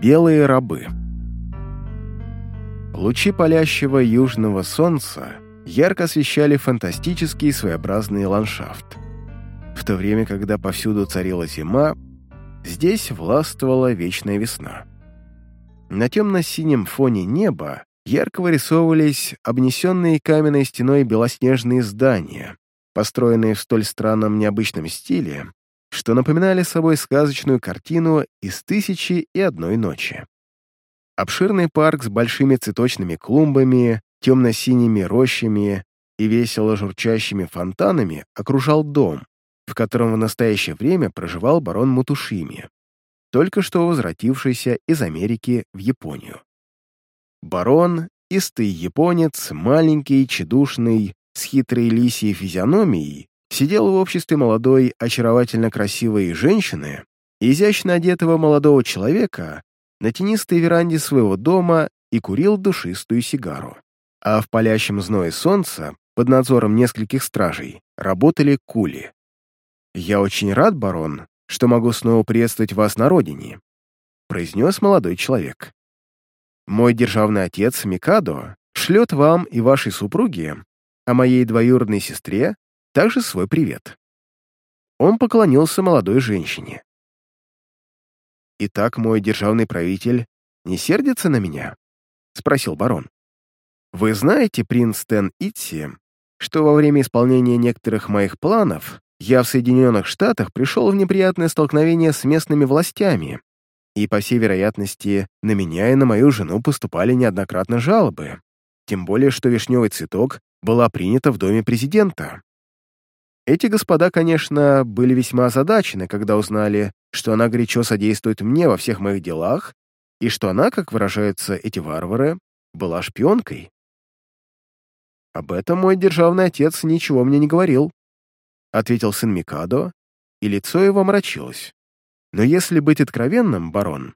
Белые рабы. Лучи палящего южного солнца ярко освещали фантастический своеобразный ландшафт. В то время, когда повсюду царила зима, здесь властвовала вечная весна. На темно-синем фоне неба ярко вырисовывались обнесенные каменной стеной белоснежные здания, построенные в столь странном необычном стиле, что напоминали собой сказочную картину из «Тысячи и одной ночи». Обширный парк с большими цветочными клумбами, темно-синими рощами и весело журчащими фонтанами окружал дом, в котором в настоящее время проживал барон Мутушими, только что возвратившийся из Америки в Японию. Барон, истый японец, маленький, чедушный, с хитрой лисией физиономией, сидел в обществе молодой, очаровательно красивой женщины изящно одетого молодого человека на тенистой веранде своего дома и курил душистую сигару. А в палящем зное солнца, под надзором нескольких стражей, работали кули. «Я очень рад, барон, что могу снова приветствовать вас на родине», произнес молодой человек. «Мой державный отец Микадо шлет вам и вашей супруге, а моей двоюродной сестре также свой привет». Он поклонился молодой женщине. «Итак, мой державный правитель не сердится на меня?» — спросил барон. «Вы знаете, принц Тен Итси, что во время исполнения некоторых моих планов я в Соединенных Штатах пришел в неприятное столкновение с местными властями, и, по всей вероятности, на меня и на мою жену поступали неоднократно жалобы, тем более, что вишневый цветок была принята в доме президента. Эти господа, конечно, были весьма озадачены, когда узнали, что она горячо содействует мне во всех моих делах, и что она, как выражаются эти варвары, была шпионкой. Об этом мой державный отец ничего мне не говорил, ответил сын Микадо, и лицо его мрачилось. Но если быть откровенным, барон,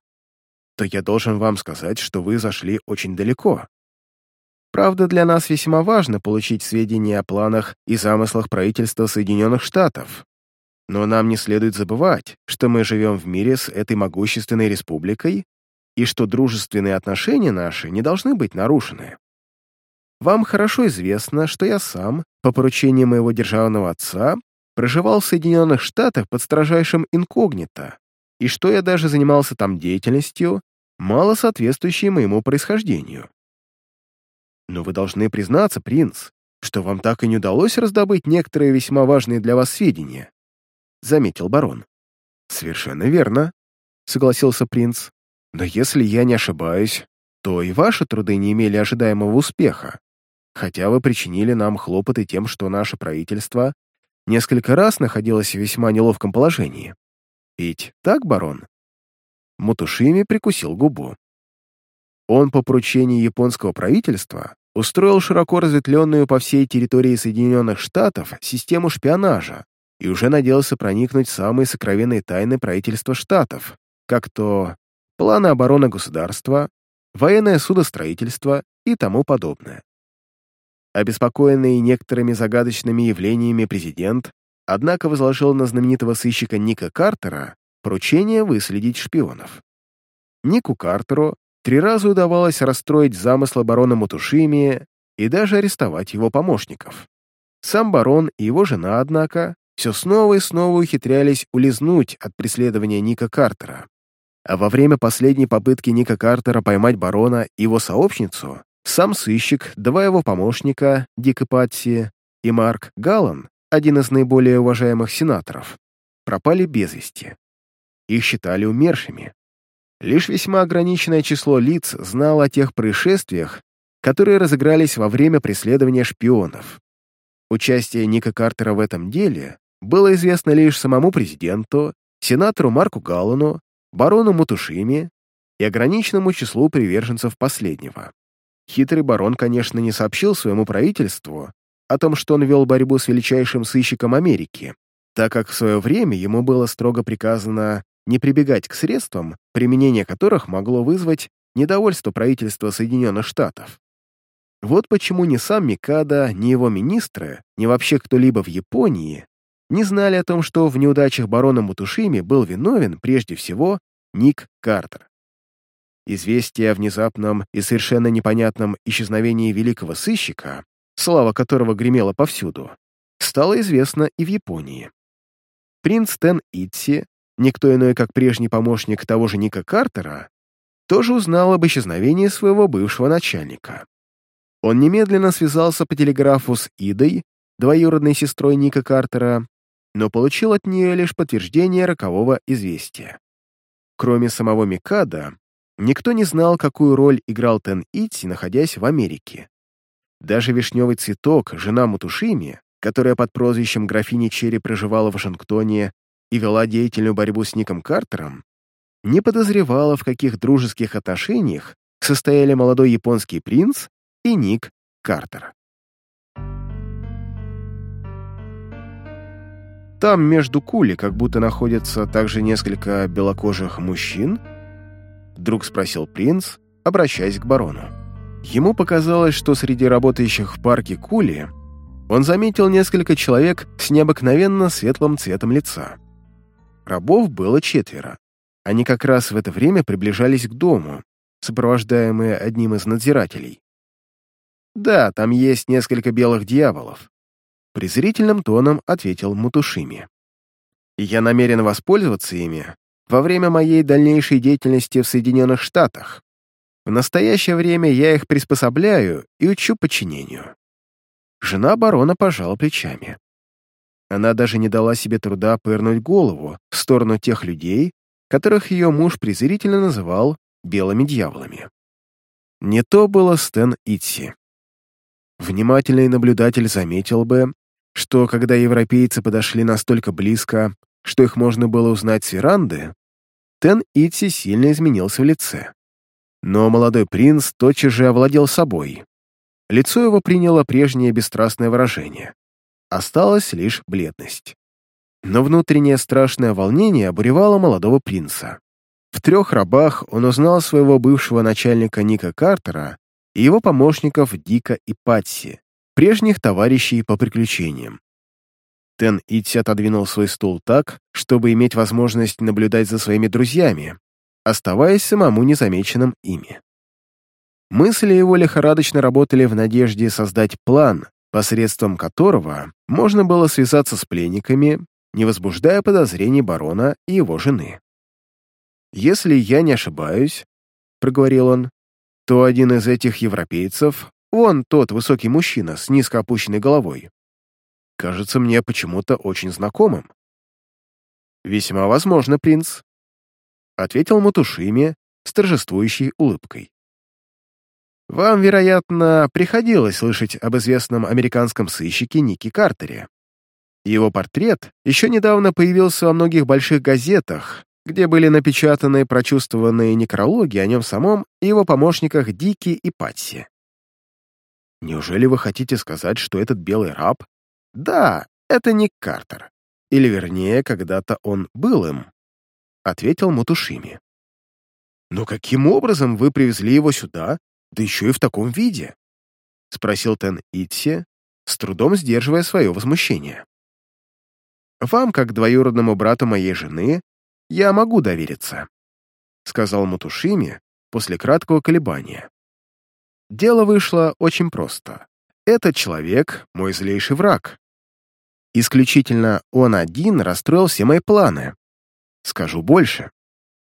то я должен вам сказать, что вы зашли очень далеко. Правда, для нас весьма важно получить сведения о планах и замыслах правительства Соединенных Штатов. Но нам не следует забывать, что мы живем в мире с этой могущественной республикой и что дружественные отношения наши не должны быть нарушены. Вам хорошо известно, что я сам, по поручению моего державного отца, проживал в Соединенных Штатах под строжайшим инкогнито, и что я даже занимался там деятельностью, мало соответствующей моему происхождению. Но вы должны признаться, принц, что вам так и не удалось раздобыть некоторые весьма важные для вас сведения», — заметил барон. «Совершенно верно», — согласился принц. «Но если я не ошибаюсь, то и ваши труды не имели ожидаемого успеха, хотя вы причинили нам хлопоты тем, что наше правительство несколько раз находилось в весьма неловком положении. Ведь так, барон?» Мутушими прикусил губу. Он по поручению японского правительства устроил широко разветвленную по всей территории Соединенных Штатов систему шпионажа и уже надеялся проникнуть в самые сокровенные тайны правительства Штатов, как то планы обороны государства, военное судостроительство и тому подобное. Обеспокоенный некоторыми загадочными явлениями президент, однако возложил на знаменитого сыщика Ника Картера поручение выследить шпионов. Нику Картеру Три раза удавалось расстроить замысл барона Матушими и даже арестовать его помощников. Сам барон и его жена, однако, все снова и снова ухитрялись улизнуть от преследования Ника Картера. А во время последней попытки Ника Картера поймать барона и его сообщницу, сам сыщик, два его помощника, Дик Патси и Марк Галлан, один из наиболее уважаемых сенаторов, пропали без вести. Их считали умершими. Лишь весьма ограниченное число лиц знало о тех происшествиях, которые разыгрались во время преследования шпионов. Участие Ника Картера в этом деле было известно лишь самому президенту, сенатору Марку Галлану, барону Мутушими и ограниченному числу приверженцев последнего. Хитрый барон, конечно, не сообщил своему правительству о том, что он вел борьбу с величайшим сыщиком Америки, так как в свое время ему было строго приказано не прибегать к средствам, применение которых могло вызвать недовольство правительства Соединенных Штатов. Вот почему ни сам Микада, ни его министры, ни вообще кто-либо в Японии не знали о том, что в неудачах барона Мутушими был виновен прежде всего Ник Картер. известие о внезапном и совершенно непонятном исчезновении великого сыщика, слава которого гремела повсюду, стало известно и в Японии. Принц Тен Итси, никто иной, как прежний помощник того же Ника Картера, тоже узнал об исчезновении своего бывшего начальника. Он немедленно связался по телеграфу с Идой, двоюродной сестрой Ника Картера, но получил от нее лишь подтверждение рокового известия. Кроме самого Микада, никто не знал, какую роль играл Тен Итси, находясь в Америке. Даже вишневый цветок, жена Мутушими, которая под прозвищем графини Черри проживала в Вашингтоне и вела деятельную борьбу с Ником Картером, не подозревала, в каких дружеских отношениях состояли молодой японский принц и Ник Картер. Там между кули как будто находятся также несколько белокожих мужчин? Вдруг спросил принц, обращаясь к барону. Ему показалось, что среди работающих в парке кули он заметил несколько человек с необыкновенно светлым цветом лица. Рабов было четверо. Они как раз в это время приближались к дому, сопровождаемые одним из надзирателей. «Да, там есть несколько белых дьяволов», — презрительным тоном ответил Мутушими. «И я намерен воспользоваться ими во время моей дальнейшей деятельности в Соединенных Штатах. В настоящее время я их приспособляю и учу подчинению». Жена барона пожала плечами. Она даже не дала себе труда повернуть голову в сторону тех людей, которых ее муж презрительно называл белыми дьяволами. Не то было Стэн Итси. Внимательный наблюдатель заметил бы, что когда европейцы подошли настолько близко, что их можно было узнать с веранды, Тен Итси сильно изменился в лице. Но молодой принц тотчас же овладел собой. Лицо его приняло прежнее бесстрастное выражение. Осталась лишь бледность. Но внутреннее страшное волнение обуревало молодого принца. В трех рабах он узнал своего бывшего начальника Ника Картера и его помощников Дика и Патси, прежних товарищей по приключениям. Тен Итси отодвинул свой стул так, чтобы иметь возможность наблюдать за своими друзьями, оставаясь самому незамеченным ими. Мысли его лихорадочно работали в надежде создать план, посредством которого можно было связаться с пленниками, не возбуждая подозрений барона и его жены. «Если я не ошибаюсь», — проговорил он, то один из этих европейцев, он тот высокий мужчина с низко опущенной головой, кажется мне почему-то очень знакомым. «Весьма возможно, принц», — ответил Матушими с торжествующей улыбкой. «Вам, вероятно, приходилось слышать об известном американском сыщике Нике Картере. Его портрет еще недавно появился во многих больших газетах, где были напечатаны прочувствованные некрологи о нем самом и его помощниках Дики и Патси. Неужели вы хотите сказать, что этот белый раб? Да, это Ник Картер. Или, вернее, когда-то он был им, — ответил Мутушими. «Но каким образом вы привезли его сюда, да еще и в таком виде?» — спросил Тен Итси, с трудом сдерживая свое возмущение. «Вам, как двоюродному брату моей жены, я могу довериться», — сказал Матушими после краткого колебания. Дело вышло очень просто. Этот человек — мой злейший враг. Исключительно он один расстроил все мои планы. Скажу больше.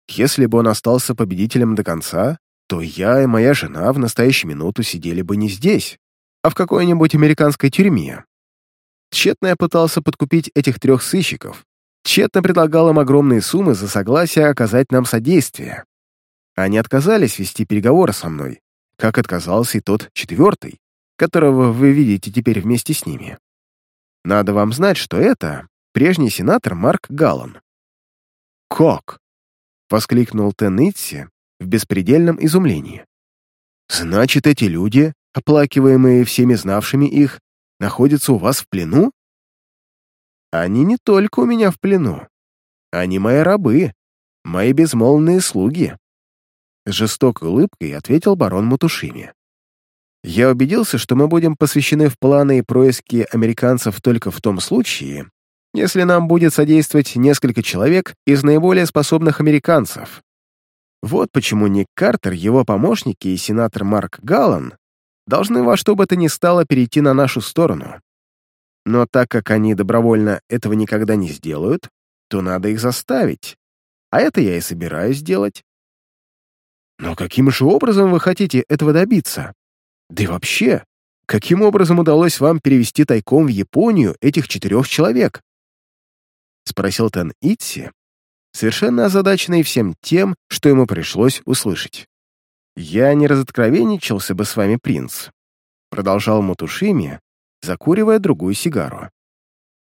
Если бы он остался победителем до конца, то я и моя жена в настоящую минуту сидели бы не здесь, а в какой-нибудь американской тюрьме. Тщетно я пытался подкупить этих трех сыщиков, тщетно предлагал им огромные суммы за согласие оказать нам содействие. Они отказались вести переговоры со мной, как отказался и тот четвертый, которого вы видите теперь вместе с ними. Надо вам знать, что это прежний сенатор Марк Галлан. «Как?» — воскликнул Теннитси в беспредельном изумлении. «Значит, эти люди, оплакиваемые всеми знавшими их, находятся у вас в плену?» Они не только у меня в плену. Они мои рабы, мои безмолвные слуги. Жестокой улыбкой ответил барон Мутушими. Я убедился, что мы будем посвящены в планы и происки американцев только в том случае, если нам будет содействовать несколько человек из наиболее способных американцев. Вот почему Ник Картер, его помощники и сенатор Марк Галлан должны во что бы то ни стало перейти на нашу сторону. Но так как они добровольно этого никогда не сделают, то надо их заставить. А это я и собираюсь делать. Но каким же образом вы хотите этого добиться? Да и вообще, каким образом удалось вам перевести тайком в Японию этих четырех человек? Спросил Тен Итси, совершенно озадаченный всем тем, что ему пришлось услышать. «Я не разоткровенничался бы с вами, принц», — продолжал Матушими, закуривая другую сигару.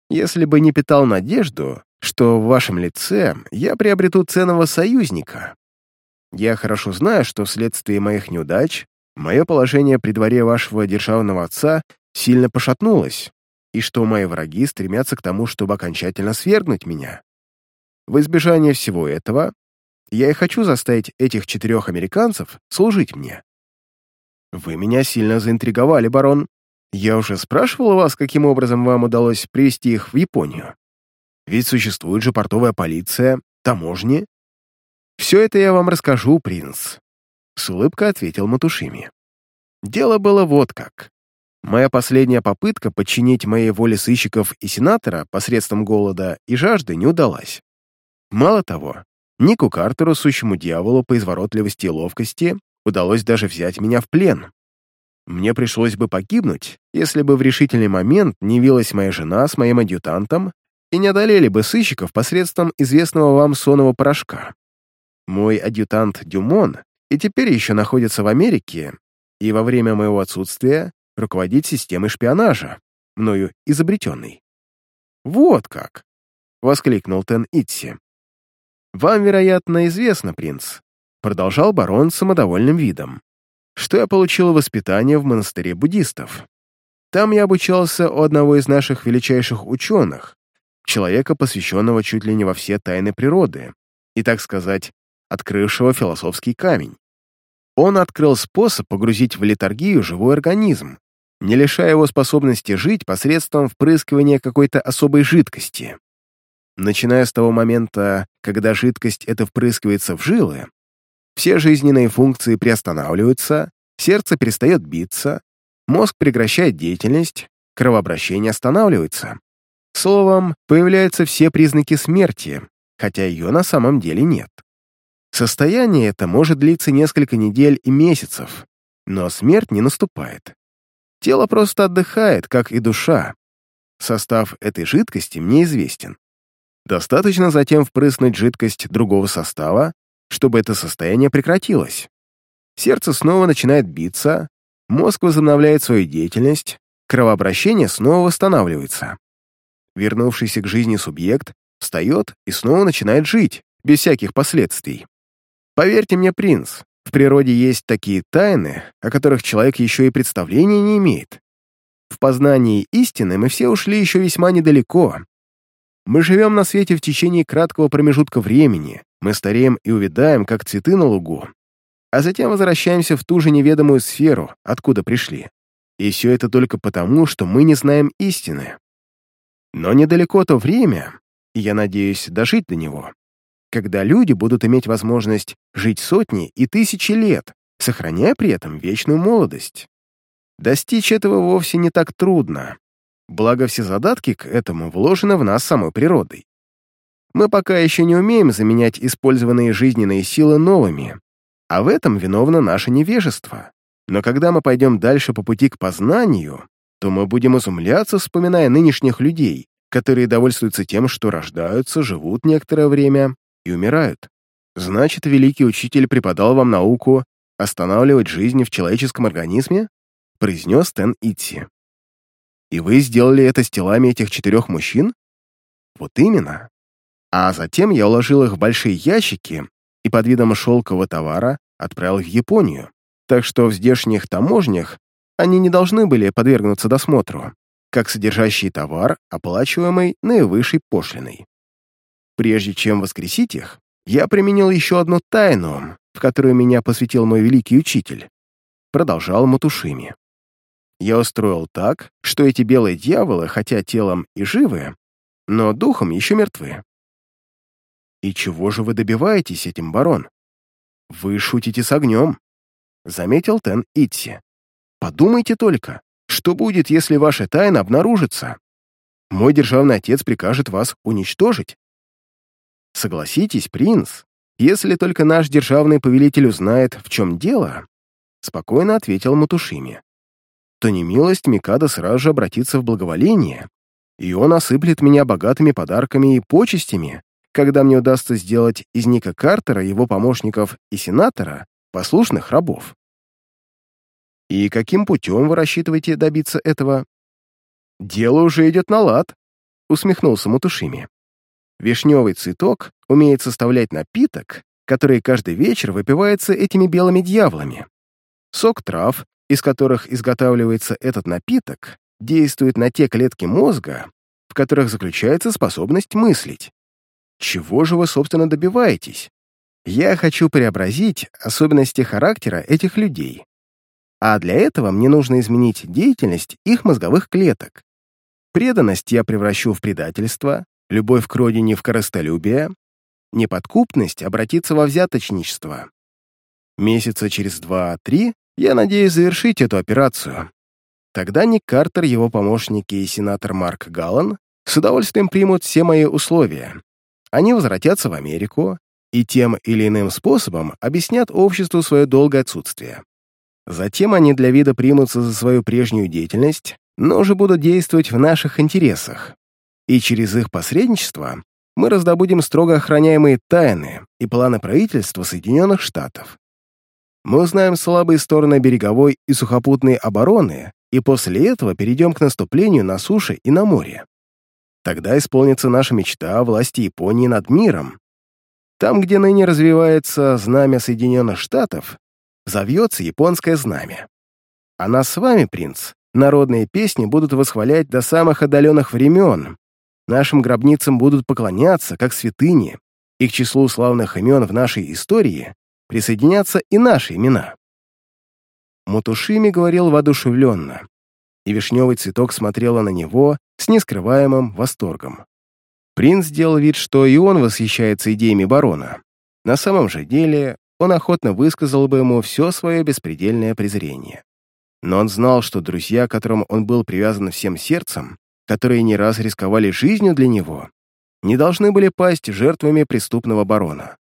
«Если бы не питал надежду, что в вашем лице я приобрету ценного союзника. Я хорошо знаю, что вследствие моих неудач мое положение при дворе вашего державного отца сильно пошатнулось, и что мои враги стремятся к тому, чтобы окончательно свергнуть меня. В избежание всего этого, я и хочу заставить этих четырех американцев служить мне. Вы меня сильно заинтриговали, барон. Я уже спрашивал вас, каким образом вам удалось привести их в Японию. Ведь существует же портовая полиция, таможни. Все это я вам расскажу, принц. С улыбкой ответил Матушими. Дело было вот как. Моя последняя попытка подчинить моей воле сыщиков и сенатора посредством голода и жажды не удалась. Мало того, Нику Картеру, сущему дьяволу по изворотливости и ловкости, удалось даже взять меня в плен. Мне пришлось бы погибнуть, если бы в решительный момент не явилась моя жена с моим адъютантом и не одолели бы сыщиков посредством известного вам сонного порошка. Мой адъютант Дюмон и теперь еще находится в Америке, и во время моего отсутствия руководит системой шпионажа, мною изобретенной. «Вот как!» — воскликнул Тен Итси. «Вам, вероятно, известно, принц», — продолжал барон с самодовольным видом, «что я получил воспитание в монастыре буддистов. Там я обучался у одного из наших величайших ученых, человека, посвященного чуть ли не во все тайны природы, и, так сказать, открывшего философский камень. Он открыл способ погрузить в литургию живой организм, не лишая его способности жить посредством впрыскивания какой-то особой жидкости. Начиная с того момента, когда жидкость эта впрыскивается в жилы, все жизненные функции приостанавливаются, сердце перестает биться, мозг прекращает деятельность, кровообращение останавливается. Словом, появляются все признаки смерти, хотя ее на самом деле нет. Состояние это может длиться несколько недель и месяцев, но смерть не наступает. Тело просто отдыхает, как и душа. Состав этой жидкости мне известен. Достаточно затем впрыснуть жидкость другого состава, чтобы это состояние прекратилось. Сердце снова начинает биться, мозг возобновляет свою деятельность, кровообращение снова восстанавливается. Вернувшийся к жизни субъект встает и снова начинает жить, без всяких последствий. Поверьте мне, принц, в природе есть такие тайны, о которых человек еще и представления не имеет. В познании истины мы все ушли еще весьма недалеко, мы живем на свете в течение краткого промежутка времени, мы стареем и увядаем, как цветы на лугу, а затем возвращаемся в ту же неведомую сферу, откуда пришли. И все это только потому, что мы не знаем истины. Но недалеко то время, и я надеюсь дожить до него, когда люди будут иметь возможность жить сотни и тысячи лет, сохраняя при этом вечную молодость. Достичь этого вовсе не так трудно, Благо, все задатки к этому вложены в нас самой природой. Мы пока еще не умеем заменять использованные жизненные силы новыми, а в этом виновно наше невежество. Но когда мы пойдем дальше по пути к познанию, то мы будем изумляться, вспоминая нынешних людей, которые довольствуются тем, что рождаются, живут некоторое время и умирают. Значит, великий учитель преподал вам науку останавливать жизнь в человеческом организме? произнес Тен Итси. И вы сделали это с телами этих четырех мужчин? Вот именно. А затем я уложил их в большие ящики и под видом шелкового товара отправил в Японию. Так что в здешних таможнях они не должны были подвергнуться досмотру, как содержащий товар, оплачиваемый наивысшей пошлиной. Прежде чем воскресить их, я применил еще одну тайну, в которую меня посвятил мой великий учитель. Продолжал Матушими я устроил так, что эти белые дьяволы, хотя телом и живы, но духом еще мертвы. И чего же вы добиваетесь этим, барон? «Вы шутите с огнем», — заметил Тен Итси. «Подумайте только, что будет, если ваша тайна обнаружится? Мой державный отец прикажет вас уничтожить». «Согласитесь, принц, если только наш державный повелитель узнает, в чем дело», — спокойно ответил Матушими, «то немилость Микада сразу же обратится в благоволение, и он осыплет меня богатыми подарками и почестями, когда мне удастся сделать из Ника Картера, его помощников и сенатора послушных рабов. И каким путем вы рассчитываете добиться этого? Дело уже идет на лад, усмехнулся Мутушими. Вишневый цветок умеет составлять напиток, который каждый вечер выпивается этими белыми дьяволами. Сок трав, из которых изготавливается этот напиток, действует на те клетки мозга, в которых заключается способность мыслить. Чего же вы, собственно, добиваетесь? Я хочу преобразить особенности характера этих людей. А для этого мне нужно изменить деятельность их мозговых клеток. Преданность я превращу в предательство, любовь к родине в корыстолюбие, неподкупность обратится во взяточничество. Месяца через два-три я надеюсь завершить эту операцию. Тогда Ник Картер, его помощники и сенатор Марк Галлан с удовольствием примут все мои условия, они возвратятся в Америку и тем или иным способом объяснят обществу свое долгое отсутствие. Затем они для вида примутся за свою прежнюю деятельность, но уже будут действовать в наших интересах. И через их посредничество мы раздобудем строго охраняемые тайны и планы правительства Соединенных Штатов. Мы узнаем слабые стороны береговой и сухопутной обороны, и после этого перейдем к наступлению на суше и на море. Тогда исполнится наша мечта о власти Японии над миром. Там, где ныне развивается знамя Соединенных Штатов, завьется японское знамя. А нас с вами, принц, народные песни будут восхвалять до самых отдаленных времен. Нашим гробницам будут поклоняться, как святыни, и к числу славных имен в нашей истории присоединятся и наши имена. Мутушими говорил воодушевленно, и вишневый цветок смотрела на него с нескрываемым восторгом. Принц сделал вид, что и он восхищается идеями барона. На самом же деле он охотно высказал бы ему все свое беспредельное презрение. Но он знал, что друзья, которым он был привязан всем сердцем, которые не раз рисковали жизнью для него, не должны были пасть жертвами преступного барона.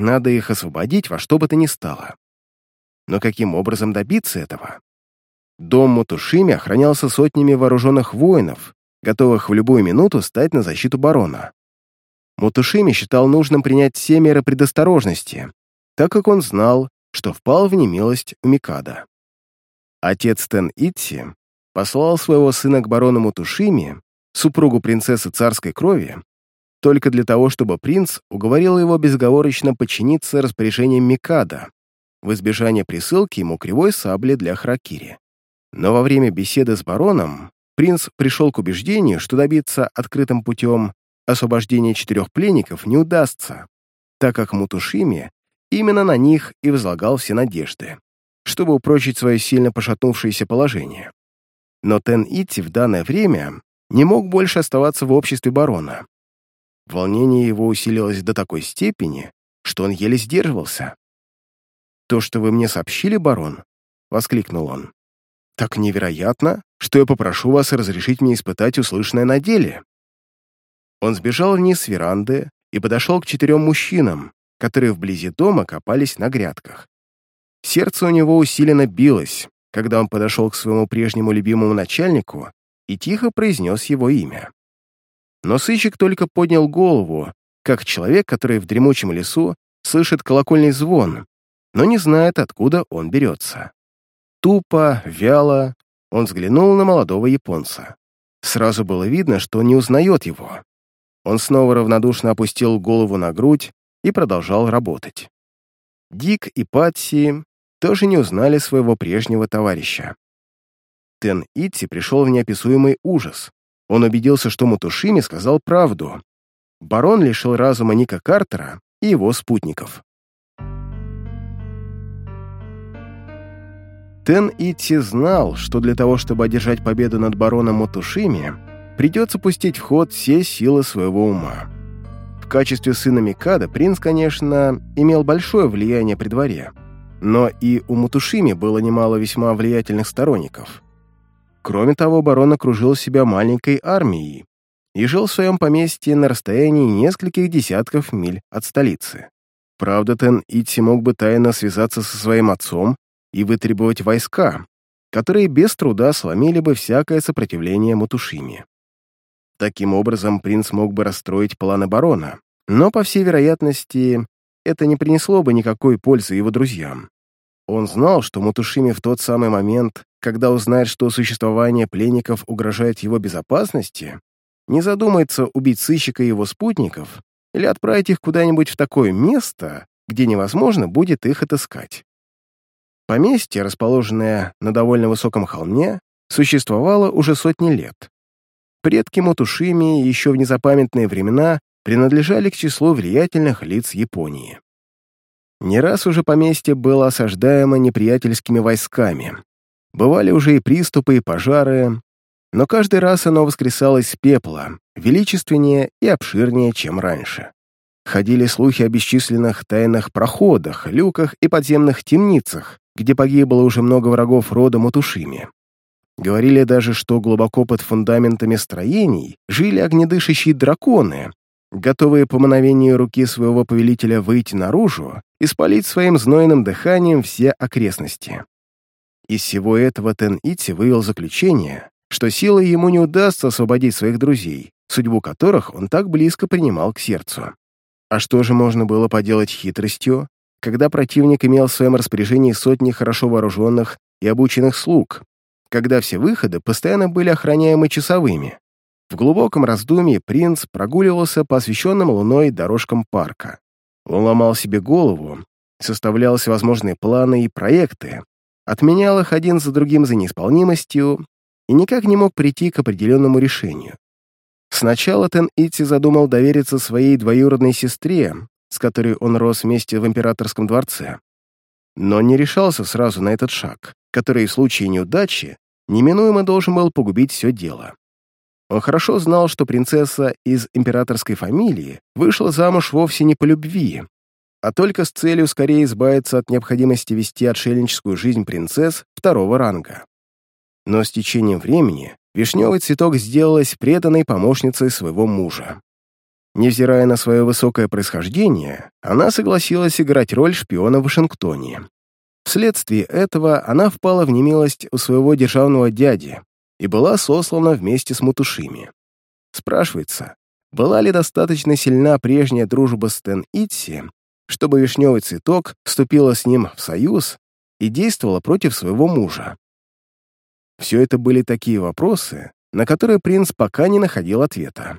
Надо их освободить во что бы то ни стало. Но каким образом добиться этого? Дом Мутушими охранялся сотнями вооруженных воинов, готовых в любую минуту стать на защиту барона. Мутушими считал нужным принять все меры предосторожности, так как он знал, что впал в немилость у Микада. Отец Тен Итси послал своего сына к барону Мутушими, супругу принцессы царской крови, только для того, чтобы принц уговорил его безговорочно подчиниться распоряжениям Микада в избежание присылки ему кривой сабли для Хракири. Но во время беседы с бароном принц пришел к убеждению, что добиться открытым путем освобождения четырех пленников не удастся, так как Мутушими именно на них и возлагал все надежды, чтобы упрочить свое сильно пошатнувшееся положение. Но Тен Ити в данное время не мог больше оставаться в обществе барона. Волнение его усилилось до такой степени, что он еле сдерживался. «То, что вы мне сообщили, барон», — воскликнул он, так невероятно, что я попрошу вас разрешить мне испытать услышанное на деле». Он сбежал вниз с веранды и подошел к четырем мужчинам, которые вблизи дома копались на грядках. Сердце у него усиленно билось, когда он подошел к своему прежнему любимому начальнику и тихо произнес его имя. Но сыщик только поднял голову, как человек, который в дремучем лесу слышит колокольный звон, но не знает, откуда он берется. Тупо, вяло он взглянул на молодого японца. Сразу было видно, что не узнает его. Он снова равнодушно опустил голову на грудь и продолжал работать. Дик и Патси тоже не узнали своего прежнего товарища. Тен Итси пришел в неописуемый ужас. Он убедился, что Мутушими сказал правду. Барон лишил разума Ника Картера и его спутников. Тен Ити знал, что для того, чтобы одержать победу над бароном Мотушими, придется пустить в ход все силы своего ума. В качестве сына Микада принц, конечно, имел большое влияние при дворе, но и у Мутушими было немало весьма влиятельных сторонников. Кроме того, барон окружил себя маленькой армией и жил в своем поместье на расстоянии нескольких десятков миль от столицы. Правда, Тен Ити мог бы тайно связаться со своим отцом и вытребовать войска, которые без труда сломили бы всякое сопротивление Мутушими. Таким образом, принц мог бы расстроить планы барона, но, по всей вероятности, это не принесло бы никакой пользы его друзьям. Он знал, что Мутушими в тот самый момент, когда узнает, что существование пленников угрожает его безопасности, не задумается убить сыщика и его спутников или отправить их куда-нибудь в такое место, где невозможно будет их отыскать. Поместье, расположенное на довольно высоком холме, существовало уже сотни лет. Предки Мотушими еще в незапамятные времена принадлежали к числу влиятельных лиц Японии. Не раз уже поместье было осаждаемо неприятельскими войсками. Бывали уже и приступы, и пожары, но каждый раз оно воскресало из пепла, величественнее и обширнее, чем раньше. Ходили слухи о бесчисленных тайных проходах, люках и подземных темницах, где погибло уже много врагов рода Мутушими. Говорили даже, что глубоко под фундаментами строений жили огнедышащие драконы, готовые по мановению руки своего повелителя выйти наружу и спалить своим знойным дыханием все окрестности. Из всего этого Тен-Ити вывел заключение, что силой ему не удастся освободить своих друзей, судьбу которых он так близко принимал к сердцу. А что же можно было поделать хитростью, когда противник имел в своем распоряжении сотни хорошо вооруженных и обученных слуг, когда все выходы постоянно были охраняемы часовыми. В глубоком раздумье принц прогуливался по освещенным луной дорожкам парка. Он ломал себе голову, составлял всевозможные планы и проекты, отменял их один за другим за неисполнимостью и никак не мог прийти к определенному решению. Сначала Тен Ити задумал довериться своей двоюродной сестре, с которой он рос вместе в императорском дворце. Но не решался сразу на этот шаг, который в случае неудачи неминуемо должен был погубить все дело. Он хорошо знал, что принцесса из императорской фамилии вышла замуж вовсе не по любви, а только с целью скорее избавиться от необходимости вести отшельническую жизнь принцесс второго ранга. Но с течением времени Вишневый цветок сделалась преданной помощницей своего мужа. Невзирая на свое высокое происхождение, она согласилась играть роль шпиона в Вашингтоне. Вследствие этого она впала в немилость у своего державного дяди и была сослана вместе с Мутушими. Спрашивается, была ли достаточно сильна прежняя дружба с Тен Итси, чтобы вишневый цветок вступила с ним в союз и действовала против своего мужа? Все это были такие вопросы, на которые принц пока не находил ответа.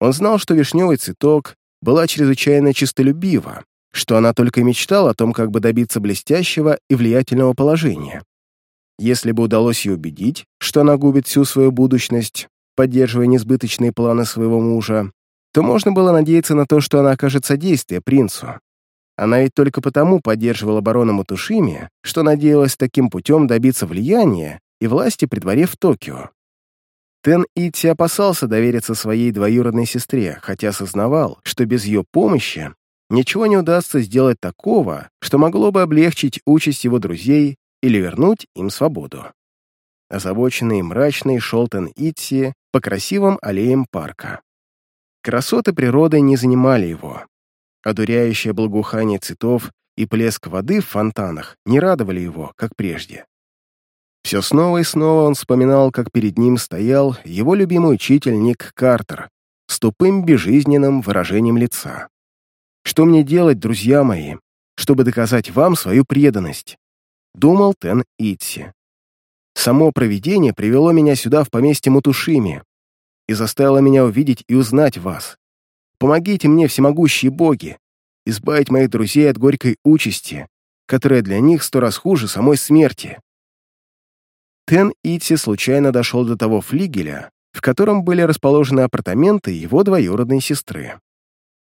Он знал, что вишневый цветок была чрезвычайно честолюбива, что она только мечтала о том, как бы добиться блестящего и влиятельного положения. Если бы удалось ее убедить, что она губит всю свою будущность, поддерживая несбыточные планы своего мужа, то можно было надеяться на то, что она окажет содействие принцу. Она ведь только потому поддерживала барона Матушими, что надеялась таким путем добиться влияния и власти при дворе в Токио. Тен Ити опасался довериться своей двоюродной сестре, хотя осознавал, что без ее помощи ничего не удастся сделать такого, что могло бы облегчить участь его друзей или вернуть им свободу. Озабоченный и мрачный шел Тен Ити по красивым аллеям парка. Красоты природы не занимали его. Одуряющее благоухание цветов и плеск воды в фонтанах не радовали его, как прежде. Все снова и снова он вспоминал, как перед ним стоял его любимый учитель Ник Картер с тупым безжизненным выражением лица. «Что мне делать, друзья мои, чтобы доказать вам свою преданность?» — думал Тен Итси. «Само провидение привело меня сюда, в поместье Мутушими, и заставило меня увидеть и узнать вас. Помогите мне, всемогущие боги, избавить моих друзей от горькой участи, которая для них сто раз хуже самой смерти. Тен Ити случайно дошел до того флигеля, в котором были расположены апартаменты его двоюродной сестры.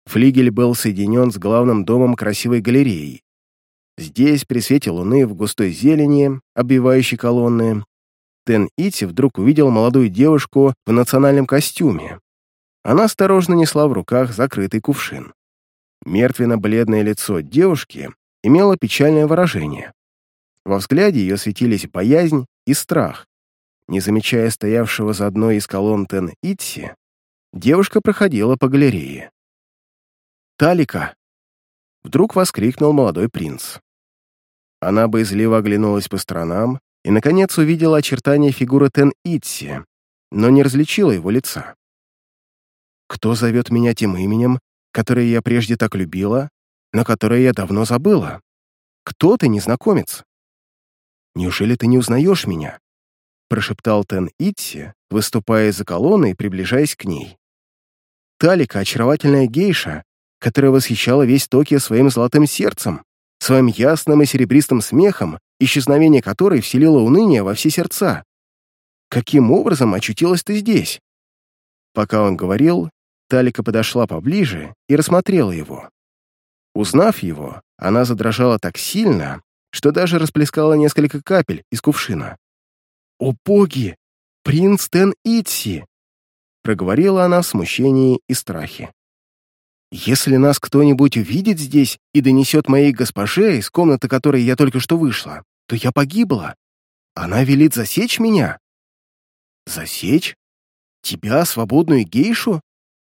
Флигель был соединен с главным домом красивой галереей. Здесь, при свете луны, в густой зелени, обвивающей колонны, Тен Ити вдруг увидел молодую девушку в национальном костюме. Она осторожно несла в руках закрытый кувшин. Мертвенно-бледное лицо девушки имело печальное выражение. Во взгляде ее светились боязнь и страх. Не замечая стоявшего за одной из колонн Тен Итси, девушка проходила по галерее. «Талика!» — вдруг воскликнул молодой принц. Она боязливо оглянулась по сторонам и, наконец, увидела очертания фигуры Тен Итси, но не различила его лица. «Кто зовет меня тем именем, которое я прежде так любила, но которое я давно забыла? Кто ты, незнакомец?» «Неужели ты не узнаешь меня?» прошептал Тен Итси, выступая из-за колонны и приближаясь к ней. Талика — очаровательная гейша, которая восхищала весь Токио своим золотым сердцем своим ясным и серебристым смехом, исчезновение которой вселило уныние во все сердца. Каким образом очутилась ты здесь? Пока он говорил, Талика подошла поближе и рассмотрела его. Узнав его, она задрожала так сильно, что даже расплескала несколько капель из кувшина. «О боги! Принц Тен Итси!» проговорила она в смущении и страхе. Если нас кто-нибудь увидит здесь и донесет моей госпоже из комнаты, которой я только что вышла, то я погибла. Она велит засечь меня. Засечь? Тебя, свободную гейшу?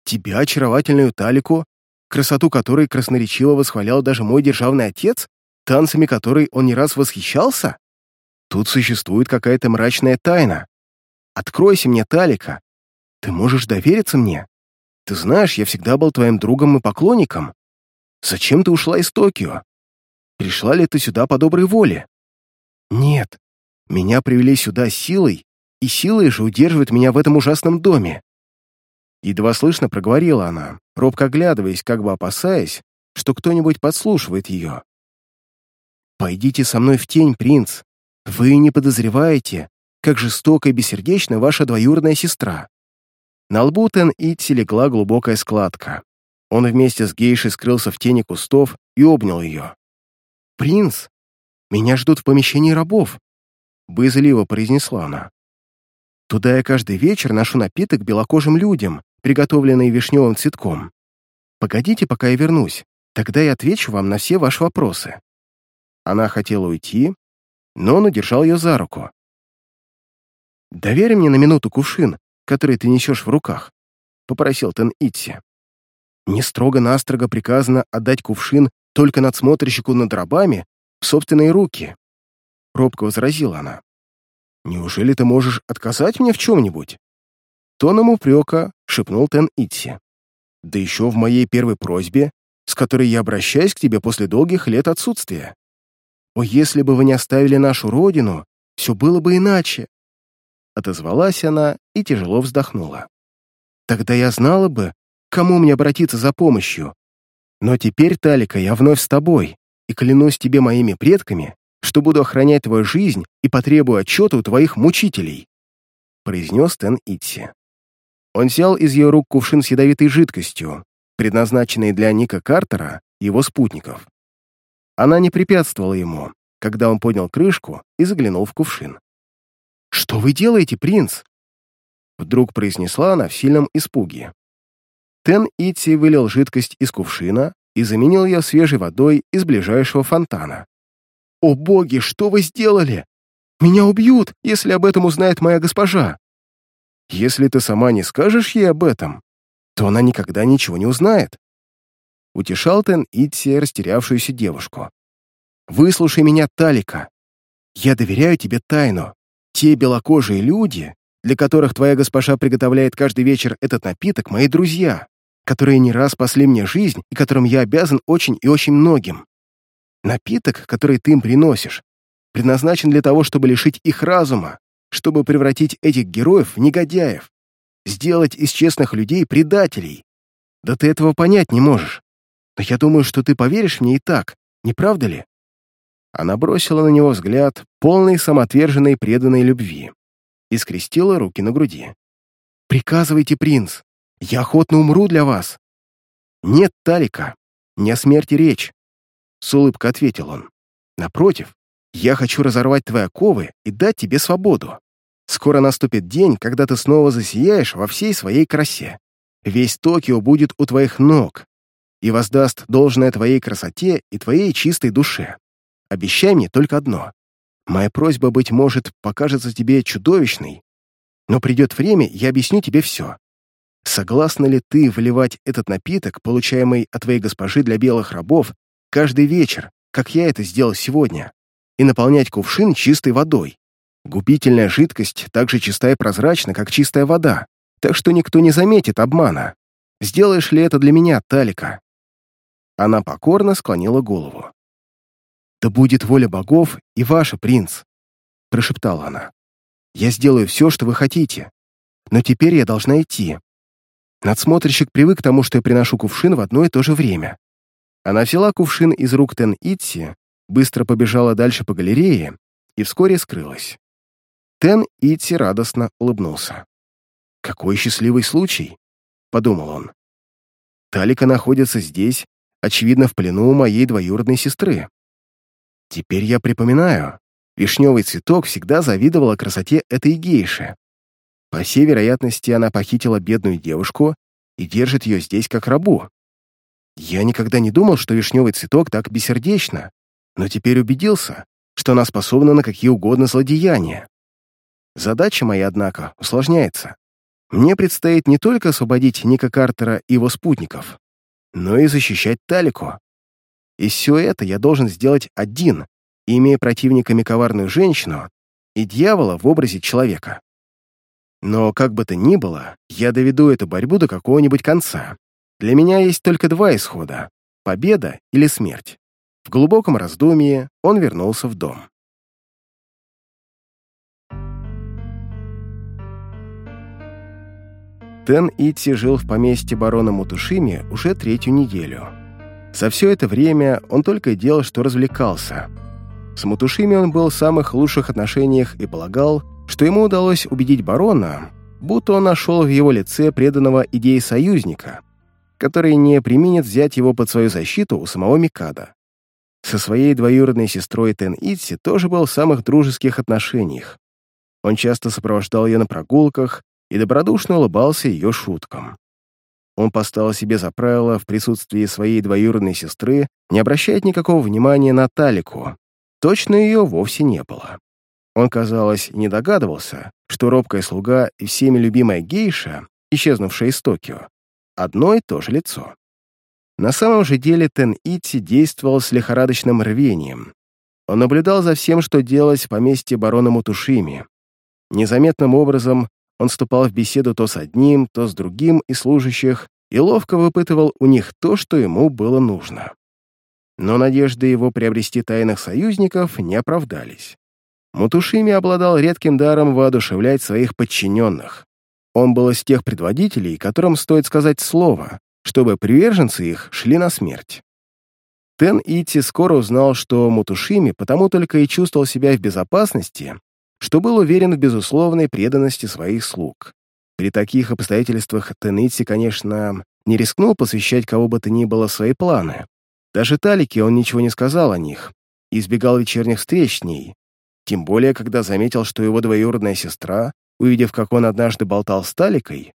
Тебя, очаровательную талику, красоту которой красноречиво восхвалял даже мой державный отец, танцами которой он не раз восхищался? Тут существует какая-то мрачная тайна. Откройся мне, Талика. Ты можешь довериться мне? Ты знаешь, я всегда был твоим другом и поклонником. Зачем ты ушла из Токио? Пришла ли ты сюда по доброй воле? Нет, меня привели сюда силой, и силой же удерживает меня в этом ужасном доме. Едва слышно проговорила она, робко оглядываясь, как бы опасаясь, что кто-нибудь подслушивает ее. «Пойдите со мной в тень, принц. Вы не подозреваете, как жестока и бессердечна ваша двоюродная сестра. На лбу Тен Итси легла глубокая складка. Он вместе с гейшей скрылся в тени кустов и обнял ее. «Принц, меня ждут в помещении рабов», — боязливо произнесла она. «Туда я каждый вечер ношу напиток белокожим людям, приготовленный вишневым цветком. Погодите, пока я вернусь, тогда я отвечу вам на все ваши вопросы». Она хотела уйти, но он удержал ее за руку. «Доверь мне на минуту кувшин, который ты несешь в руках», — попросил Тен Итси. «Не строго-настрого приказано отдать кувшин только надсмотрщику над рабами в собственные руки», — робко возразила она. «Неужели ты можешь отказать мне в чем-нибудь?» Тоном упрека шепнул Тен Итси. «Да еще в моей первой просьбе, с которой я обращаюсь к тебе после долгих лет отсутствия. О, если бы вы не оставили нашу родину, все было бы иначе. Отозвалась она и тяжело вздохнула. «Тогда я знала бы, кому мне обратиться за помощью. Но теперь, Талика, я вновь с тобой, и клянусь тебе моими предками, что буду охранять твою жизнь и потребую отчета у твоих мучителей», произнес Тен Итси. Он взял из ее рук кувшин с ядовитой жидкостью, предназначенный для Ника Картера и его спутников. Она не препятствовала ему, когда он поднял крышку и заглянул в кувшин. «Что вы делаете, принц?» Вдруг произнесла она в сильном испуге. Тен Ити вылил жидкость из кувшина и заменил ее свежей водой из ближайшего фонтана. «О боги, что вы сделали? Меня убьют, если об этом узнает моя госпожа!» «Если ты сама не скажешь ей об этом, то она никогда ничего не узнает», утешал Тен Итси растерявшуюся девушку. «Выслушай меня, Талика. Я доверяю тебе тайну. Те белокожие люди, для которых твоя госпожа приготовляет каждый вечер этот напиток, мои друзья, которые не раз спасли мне жизнь и которым я обязан очень и очень многим. Напиток, который ты им приносишь, предназначен для того, чтобы лишить их разума, чтобы превратить этих героев в негодяев, сделать из честных людей предателей. Да ты этого понять не можешь. Но я думаю, что ты поверишь мне и так, не правда ли? Она бросила на него взгляд, полный самоотверженной преданной любви, и скрестила руки на груди. «Приказывайте, принц! Я охотно умру для вас!» «Нет, Талика, не о смерти речь!» С улыбкой ответил он. «Напротив, я хочу разорвать твои оковы и дать тебе свободу. Скоро наступит день, когда ты снова засияешь во всей своей красе. весь Токио будет у твоих ног и воздаст должное твоей красоте и твоей чистой душе. Обещай мне только одно. Моя просьба, быть может, покажется тебе чудовищной, но придет время, я объясню тебе все. Согласна ли ты выливать этот напиток, получаемый от твоей госпожи для белых рабов, каждый вечер, как я это сделал сегодня, и наполнять кувшин чистой водой? Губительная жидкость так же чистая и прозрачна, как чистая вода, так что никто не заметит обмана. Сделаешь ли это для меня, Талика?» Она покорно склонила голову. «Да будет воля богов и ваша, принц!» — прошептала она. «Я сделаю все, что вы хотите, но теперь я должна идти. Надсмотрщик привык к тому, что я приношу кувшин в одно и то же время». Она взяла кувшин из рук Тен Итси, быстро побежала дальше по галерее и вскоре скрылась. Тен Итси радостно улыбнулся. «Какой счастливый случай!» — подумал он. «Талика находится здесь, очевидно, в плену у моей двоюродной сестры. Теперь я припоминаю, вишневый цветок всегда завидовала красоте этой гейши. По всей вероятности, она похитила бедную девушку и держит ее здесь как рабу. Я никогда не думал, что вишневый цветок так бессердечно, но теперь убедился, что она способна на какие угодно злодеяния. Задача моя, однако, усложняется. Мне предстоит не только освободить Ника Картера и его спутников, но и защищать Талику. И все это я должен сделать один, имея противниками коварную женщину и дьявола в образе человека. Но как бы то ни было, я доведу эту борьбу до какого-нибудь конца. Для меня есть только два исхода — победа или смерть. В глубоком раздумье он вернулся в дом. Тен Ити жил в поместье барона Мутушими уже третью неделю. За все это время он только делал, что развлекался. С Мутушими он был в самых лучших отношениях и полагал, что ему удалось убедить барона, будто он нашел в его лице преданного идеи союзника, который не применит взять его под свою защиту у самого Микада. Со своей двоюродной сестрой Тен Итси тоже был в самых дружеских отношениях. Он часто сопровождал ее на прогулках, и добродушно улыбался ее шуткам. Он поставил себе за правило в присутствии своей двоюродной сестры не обращать никакого внимания на Талику. Точно ее вовсе не было. Он, казалось, не догадывался, что робкая слуга и всеми любимая гейша, исчезнувшая из Токио, одно и то же лицо. На самом же деле Тен Ити действовал с лихорадочным рвением. Он наблюдал за всем, что делалось в поместье барона Мутушими. Незаметным образом он вступал в беседу то с одним, то с другим из служащих и ловко выпытывал у них то, что ему было нужно. Но надежды его приобрести тайных союзников не оправдались. Мутушими обладал редким даром воодушевлять своих подчиненных. Он был из тех предводителей, которым стоит сказать слово, чтобы приверженцы их шли на смерть. Тен Ити скоро узнал, что Мутушими потому только и чувствовал себя в безопасности, что был уверен в безусловной преданности своих слуг. При таких обстоятельствах Тенитси, конечно, не рискнул посвящать кого бы то ни было свои планы. Даже Талике он ничего не сказал о них, избегал вечерних встреч с ней, тем более, когда заметил, что его двоюродная сестра, увидев, как он однажды болтал с Таликой,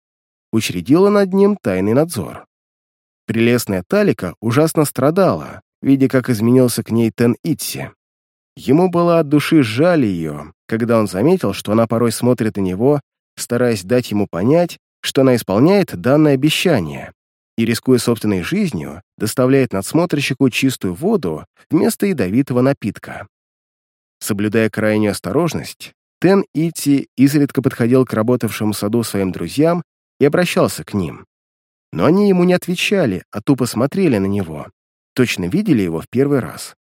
учредила над ним тайный надзор. Прелестная Талика ужасно страдала, видя, как изменился к ней Тен Итси. Ему было от души жаль ее, когда он заметил, что она порой смотрит на него, стараясь дать ему понять, что она исполняет данное обещание и, рискуя собственной жизнью, доставляет надсмотрщику чистую воду вместо ядовитого напитка. Соблюдая крайнюю осторожность, Тен Ити изредка подходил к работавшим в саду своим друзьям и обращался к ним. Но они ему не отвечали, а тупо смотрели на него, точно видели его в первый раз.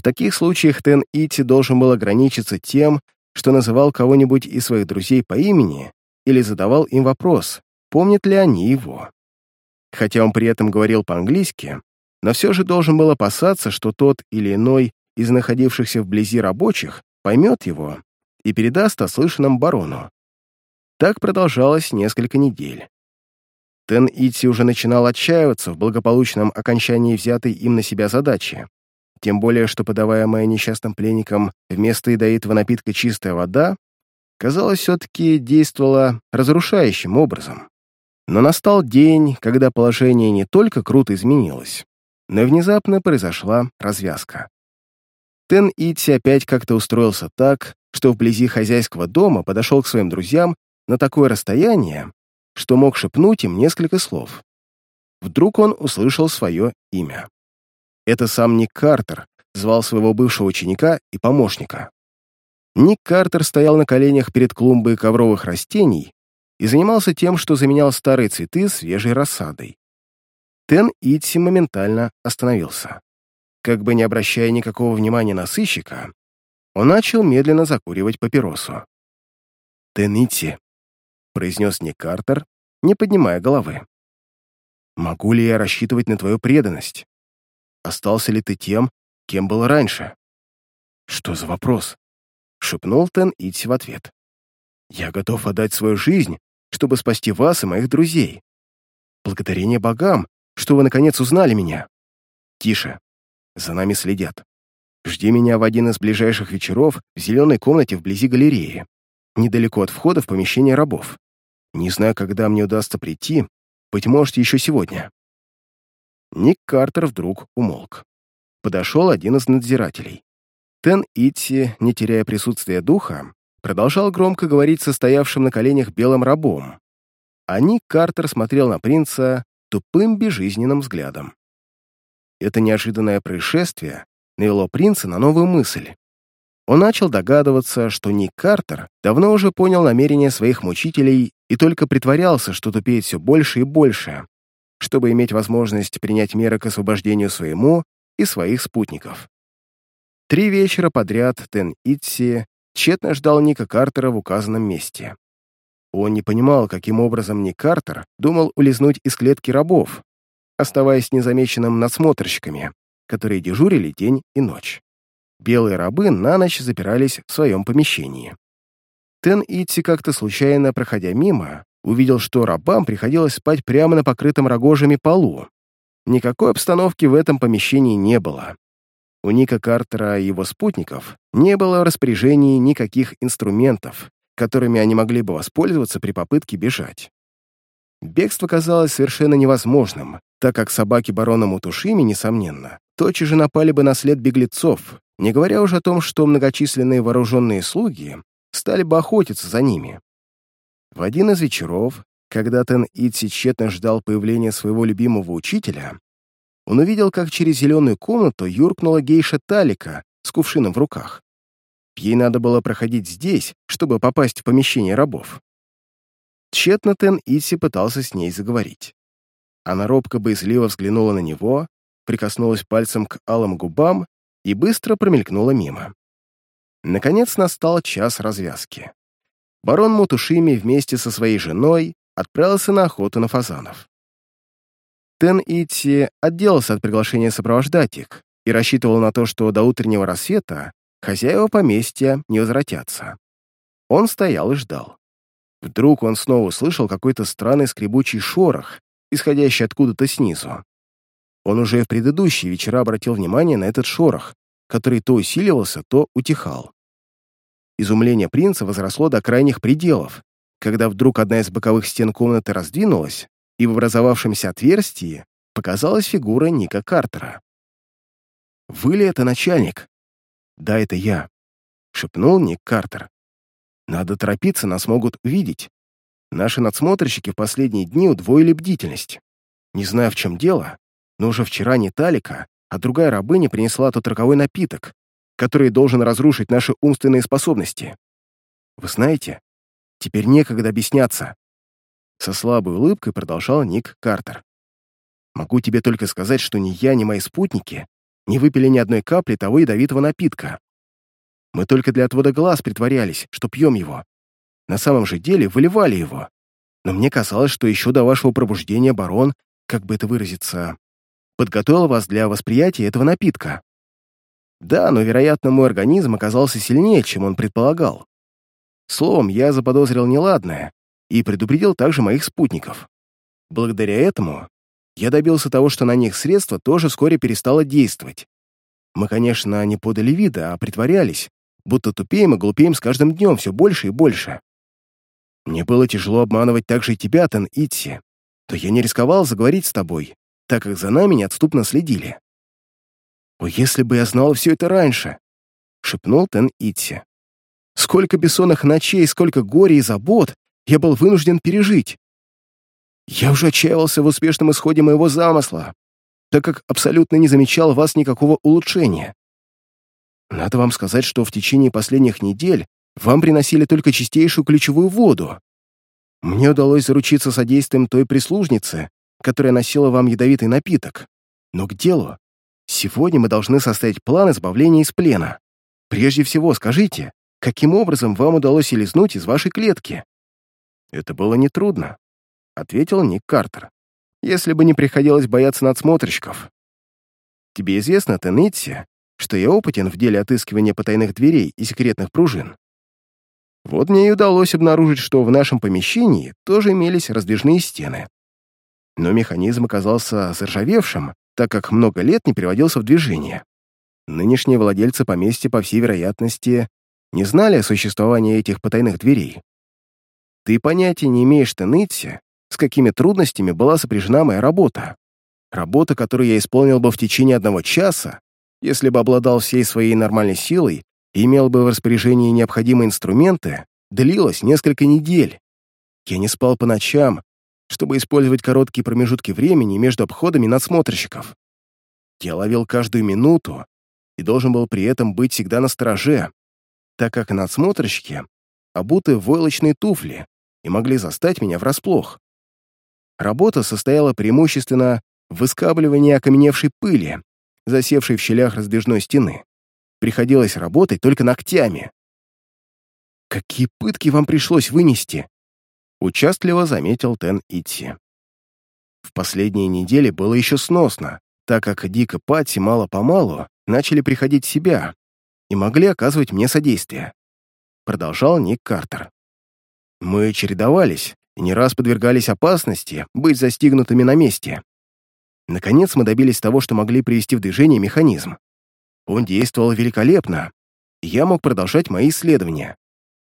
В таких случаях Тен Ити должен был ограничиться тем, что называл кого-нибудь из своих друзей по имени или задавал им вопрос, помнят ли они его. Хотя он при этом говорил по-английски, но все же должен был опасаться, что тот или иной из находившихся вблизи рабочих поймет его и передаст о слышанном барону. Так продолжалось несколько недель. Тен Ити уже начинал отчаиваться в благополучном окончании взятой им на себя задачи, тем более, что подаваемая несчастным пленникам вместо ядовитого напитка чистая вода, казалось, все-таки действовала разрушающим образом. Но настал день, когда положение не только круто изменилось, но и внезапно произошла развязка. Тен Итси опять как-то устроился так, что вблизи хозяйского дома подошел к своим друзьям на такое расстояние, что мог шепнуть им несколько слов. Вдруг он услышал свое имя. Это сам Ник Картер звал своего бывшего ученика и помощника. Ник Картер стоял на коленях перед клумбой ковровых растений и занимался тем, что заменял старые цветы свежей рассадой. Тен Итси моментально остановился. Как бы не обращая никакого внимания на сыщика, он начал медленно закуривать папиросу. «Тен Итси», — произнес Ник Картер, не поднимая головы. «Могу ли я рассчитывать на твою преданность? Остался ли ты тем, кем был раньше?» «Что за вопрос?» — шепнул Тен Итси в ответ. «Я готов отдать свою жизнь, чтобы спасти вас и моих друзей. Благодарение богам, что вы наконец узнали меня. Тише. За нами следят. Жди меня в один из ближайших вечеров в зеленой комнате вблизи галереи, недалеко от входа в помещение рабов. Не знаю, когда мне удастся прийти, быть может, еще сегодня». Ник Картер вдруг умолк. Подошел один из надзирателей. Тен Итси, не теряя присутствия духа, продолжал громко говорить со стоявшим на коленях белым рабом. А Ник Картер смотрел на принца тупым безжизненным взглядом. Это неожиданное происшествие навело принца на новую мысль. Он начал догадываться, что Ник Картер давно уже понял намерения своих мучителей и только притворялся, что тупеет все больше и больше, чтобы иметь возможность принять меры к освобождению своему и своих спутников. Три вечера подряд Тен Итси тщетно ждал Ника Картера в указанном месте. Он не понимал, каким образом Ник Картер думал улизнуть из клетки рабов, оставаясь незамеченным надсмотрщиками, которые дежурили день и ночь. Белые рабы на ночь запирались в своем помещении. Тен Итси как-то случайно, проходя мимо, увидел, что рабам приходилось спать прямо на покрытом рогожами полу. Никакой обстановки в этом помещении не было. У Ника Картера и его спутников не было в распоряжении никаких инструментов, которыми они могли бы воспользоваться при попытке бежать. Бегство казалось совершенно невозможным, так как собаки барона Мутушими, несомненно, тотчас же напали бы на след беглецов, не говоря уже о том, что многочисленные вооруженные слуги стали бы охотиться за ними. В один из вечеров, когда Тен Итси тщетно ждал появления своего любимого учителя, он увидел, как через зеленую комнату юркнула гейша Талика с кувшином в руках. Ей надо было проходить здесь, чтобы попасть в помещение рабов. Тщетно Тен Итси пытался с ней заговорить. Она робко боязливо взглянула на него, прикоснулась пальцем к алым губам и быстро промелькнула мимо. Наконец настал час развязки. Барон Мутушими вместе со своей женой отправился на охоту на фазанов. Тен Ити отделался от приглашения сопровождать их и рассчитывал на то, что до утреннего рассвета хозяева поместья не возвратятся. Он стоял и ждал. Вдруг он снова услышал какой-то странный скребучий шорох, исходящий откуда-то снизу. Он уже в предыдущие вечера обратил внимание на этот шорох, который то усиливался, то утихал. Изумление принца возросло до крайних пределов, когда вдруг одна из боковых стен комнаты раздвинулась, и в образовавшемся отверстии показалась фигура Ника Картера. «Вы ли это начальник?» «Да, это я», — шепнул Ник Картер. «Надо торопиться, нас могут увидеть. Наши надсмотрщики в последние дни удвоили бдительность. Не знаю, в чем дело, но уже вчера не Талика, а другая рабыня принесла тот роковой напиток, который должен разрушить наши умственные способности. Вы знаете, теперь некогда объясняться. Со слабой улыбкой продолжал Ник Картер. «Могу тебе только сказать, что ни я, ни мои спутники не выпили ни одной капли того ядовитого напитка. Мы только для отвода глаз притворялись, что пьем его. На самом же деле выливали его. Но мне казалось, что еще до вашего пробуждения барон, как бы это выразиться, подготовил вас для восприятия этого напитка. Да, но, вероятно, мой организм оказался сильнее, чем он предполагал. Словом, я заподозрил неладное и предупредил также моих спутников. Благодаря этому я добился того, что на них средство тоже вскоре перестало действовать. Мы, конечно, не подали вида, а притворялись, будто тупеем и глупеем с каждым днем все больше и больше. Мне было тяжело обманывать также и тебя, Тен Итси, то я не рисковал заговорить с тобой, так как за нами неотступно следили. «О, если бы я знал все это раньше!» — шепнул Тен Итси. «Сколько бессонных ночей, сколько горя и забот я был вынужден пережить! Я уже отчаивался в успешном исходе моего замысла, так как абсолютно не замечал в вас никакого улучшения. Надо вам сказать, что в течение последних недель вам приносили только чистейшую ключевую воду. Мне удалось заручиться содействием той прислужницы, которая носила вам ядовитый напиток. Но к делу. Сегодня мы должны составить план избавления из плена. Прежде всего, скажите, каким образом вам удалось лизнуть из вашей клетки? Это было нетрудно, — ответил Ник Картер. Если бы не приходилось бояться надсмотрщиков. Тебе известно, Тенитси, что я опытен в деле отыскивания потайных дверей и секретных пружин. Вот мне и удалось обнаружить, что в нашем помещении тоже имелись раздвижные стены. Но механизм оказался заржавевшим, так как много лет не приводился в движение. Нынешние владельцы поместья, по всей вероятности, не знали о существовании этих потайных дверей. Ты понятия не имеешь, Тенитси, с какими трудностями была сопряжена моя работа. Работа, которую я исполнил бы в течение одного часа, если бы обладал всей своей нормальной силой и имел бы в распоряжении необходимые инструменты, длилась несколько недель. Я не спал по ночам, чтобы использовать короткие промежутки времени между обходами надсмотрщиков. Я ловил каждую минуту и должен был при этом быть всегда на стороже, так как надсмотрщики обуты в войлочные туфли и могли застать меня врасплох. Работа состояла преимущественно в выскабливании окаменевшей пыли, засевшей в щелях раздвижной стены. Приходилось работать только ногтями. «Какие пытки вам пришлось вынести?» Участливо заметил Тен Итси. В последние недели было еще сносно, так как Дик и Патти мало-помалу начали приходить в себя и могли оказывать мне содействие. Продолжал Ник Картер. Мы чередовались, и не раз подвергались опасности быть застигнутыми на месте. Наконец мы добились того, что могли привести в движение механизм. Он действовал великолепно, и я мог продолжать мои исследования.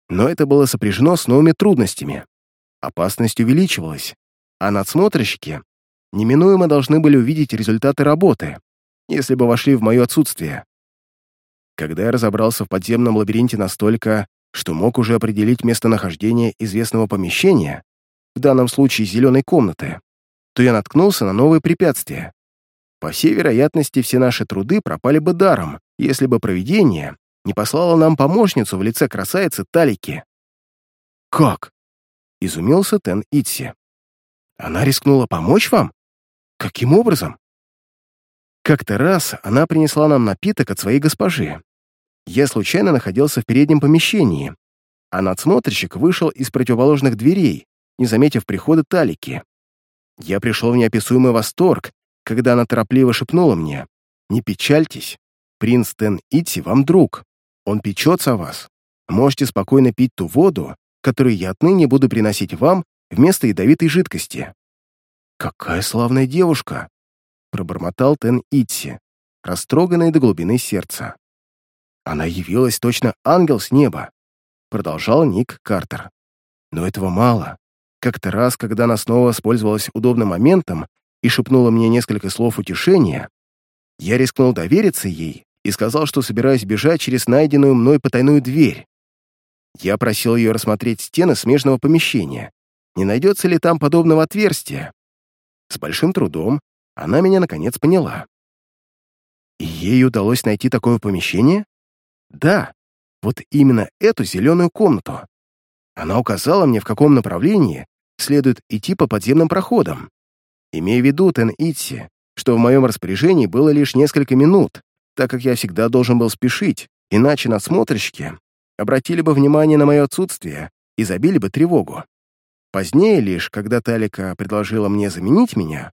Но это было сопряжено с новыми трудностями. Опасность увеличивалась, а надсмотрщики неминуемо должны были увидеть результаты работы, если бы вошли в мое отсутствие. Когда я разобрался в подземном лабиринте настолько, что мог уже определить местонахождение известного помещения, в данном случае зеленой комнаты, то я наткнулся на новые препятствия. По всей вероятности, все наши труды пропали бы даром, если бы провидение не послало нам помощницу в лице красавицы Талики. «Как?» — изумился Тен Итси. «Она рискнула помочь вам? Каким образом?» Как-то раз она принесла нам напиток от своей госпожи. Я случайно находился в переднем помещении, а надсмотрщик вышел из противоположных дверей, не заметив прихода Талики. Я пришел в неописуемый восторг, когда она торопливо шепнула мне, «Не печальтесь, принц Тен Ити вам друг, он печется о вас. Можете спокойно пить ту воду, которую я отныне буду приносить вам вместо ядовитой жидкости». «Какая славная девушка!» — пробормотал Тен Итси, растроганный до глубины сердца. «Она явилась точно ангел с неба», — продолжал Ник Картер. «Но этого мало. Как-то раз, когда она снова воспользовалась удобным моментом и шепнула мне несколько слов утешения, я рискнул довериться ей и сказал, что собираюсь бежать через найденную мной потайную дверь. Я просил ее рассмотреть стены смежного помещения, не найдется ли там подобного отверстия. С большим трудом она меня, наконец, поняла. И ей удалось найти такое помещение? Да, вот именно эту зеленую комнату. Она указала мне, в каком направлении следует идти по подземным проходам. Имея в виду, Тен Итси, что в моем распоряжении было лишь несколько минут, так как я всегда должен был спешить, иначе надсмотрщики обратили бы внимание на мое отсутствие и забили бы тревогу. Позднее лишь, когда Талика предложила мне заменить меня...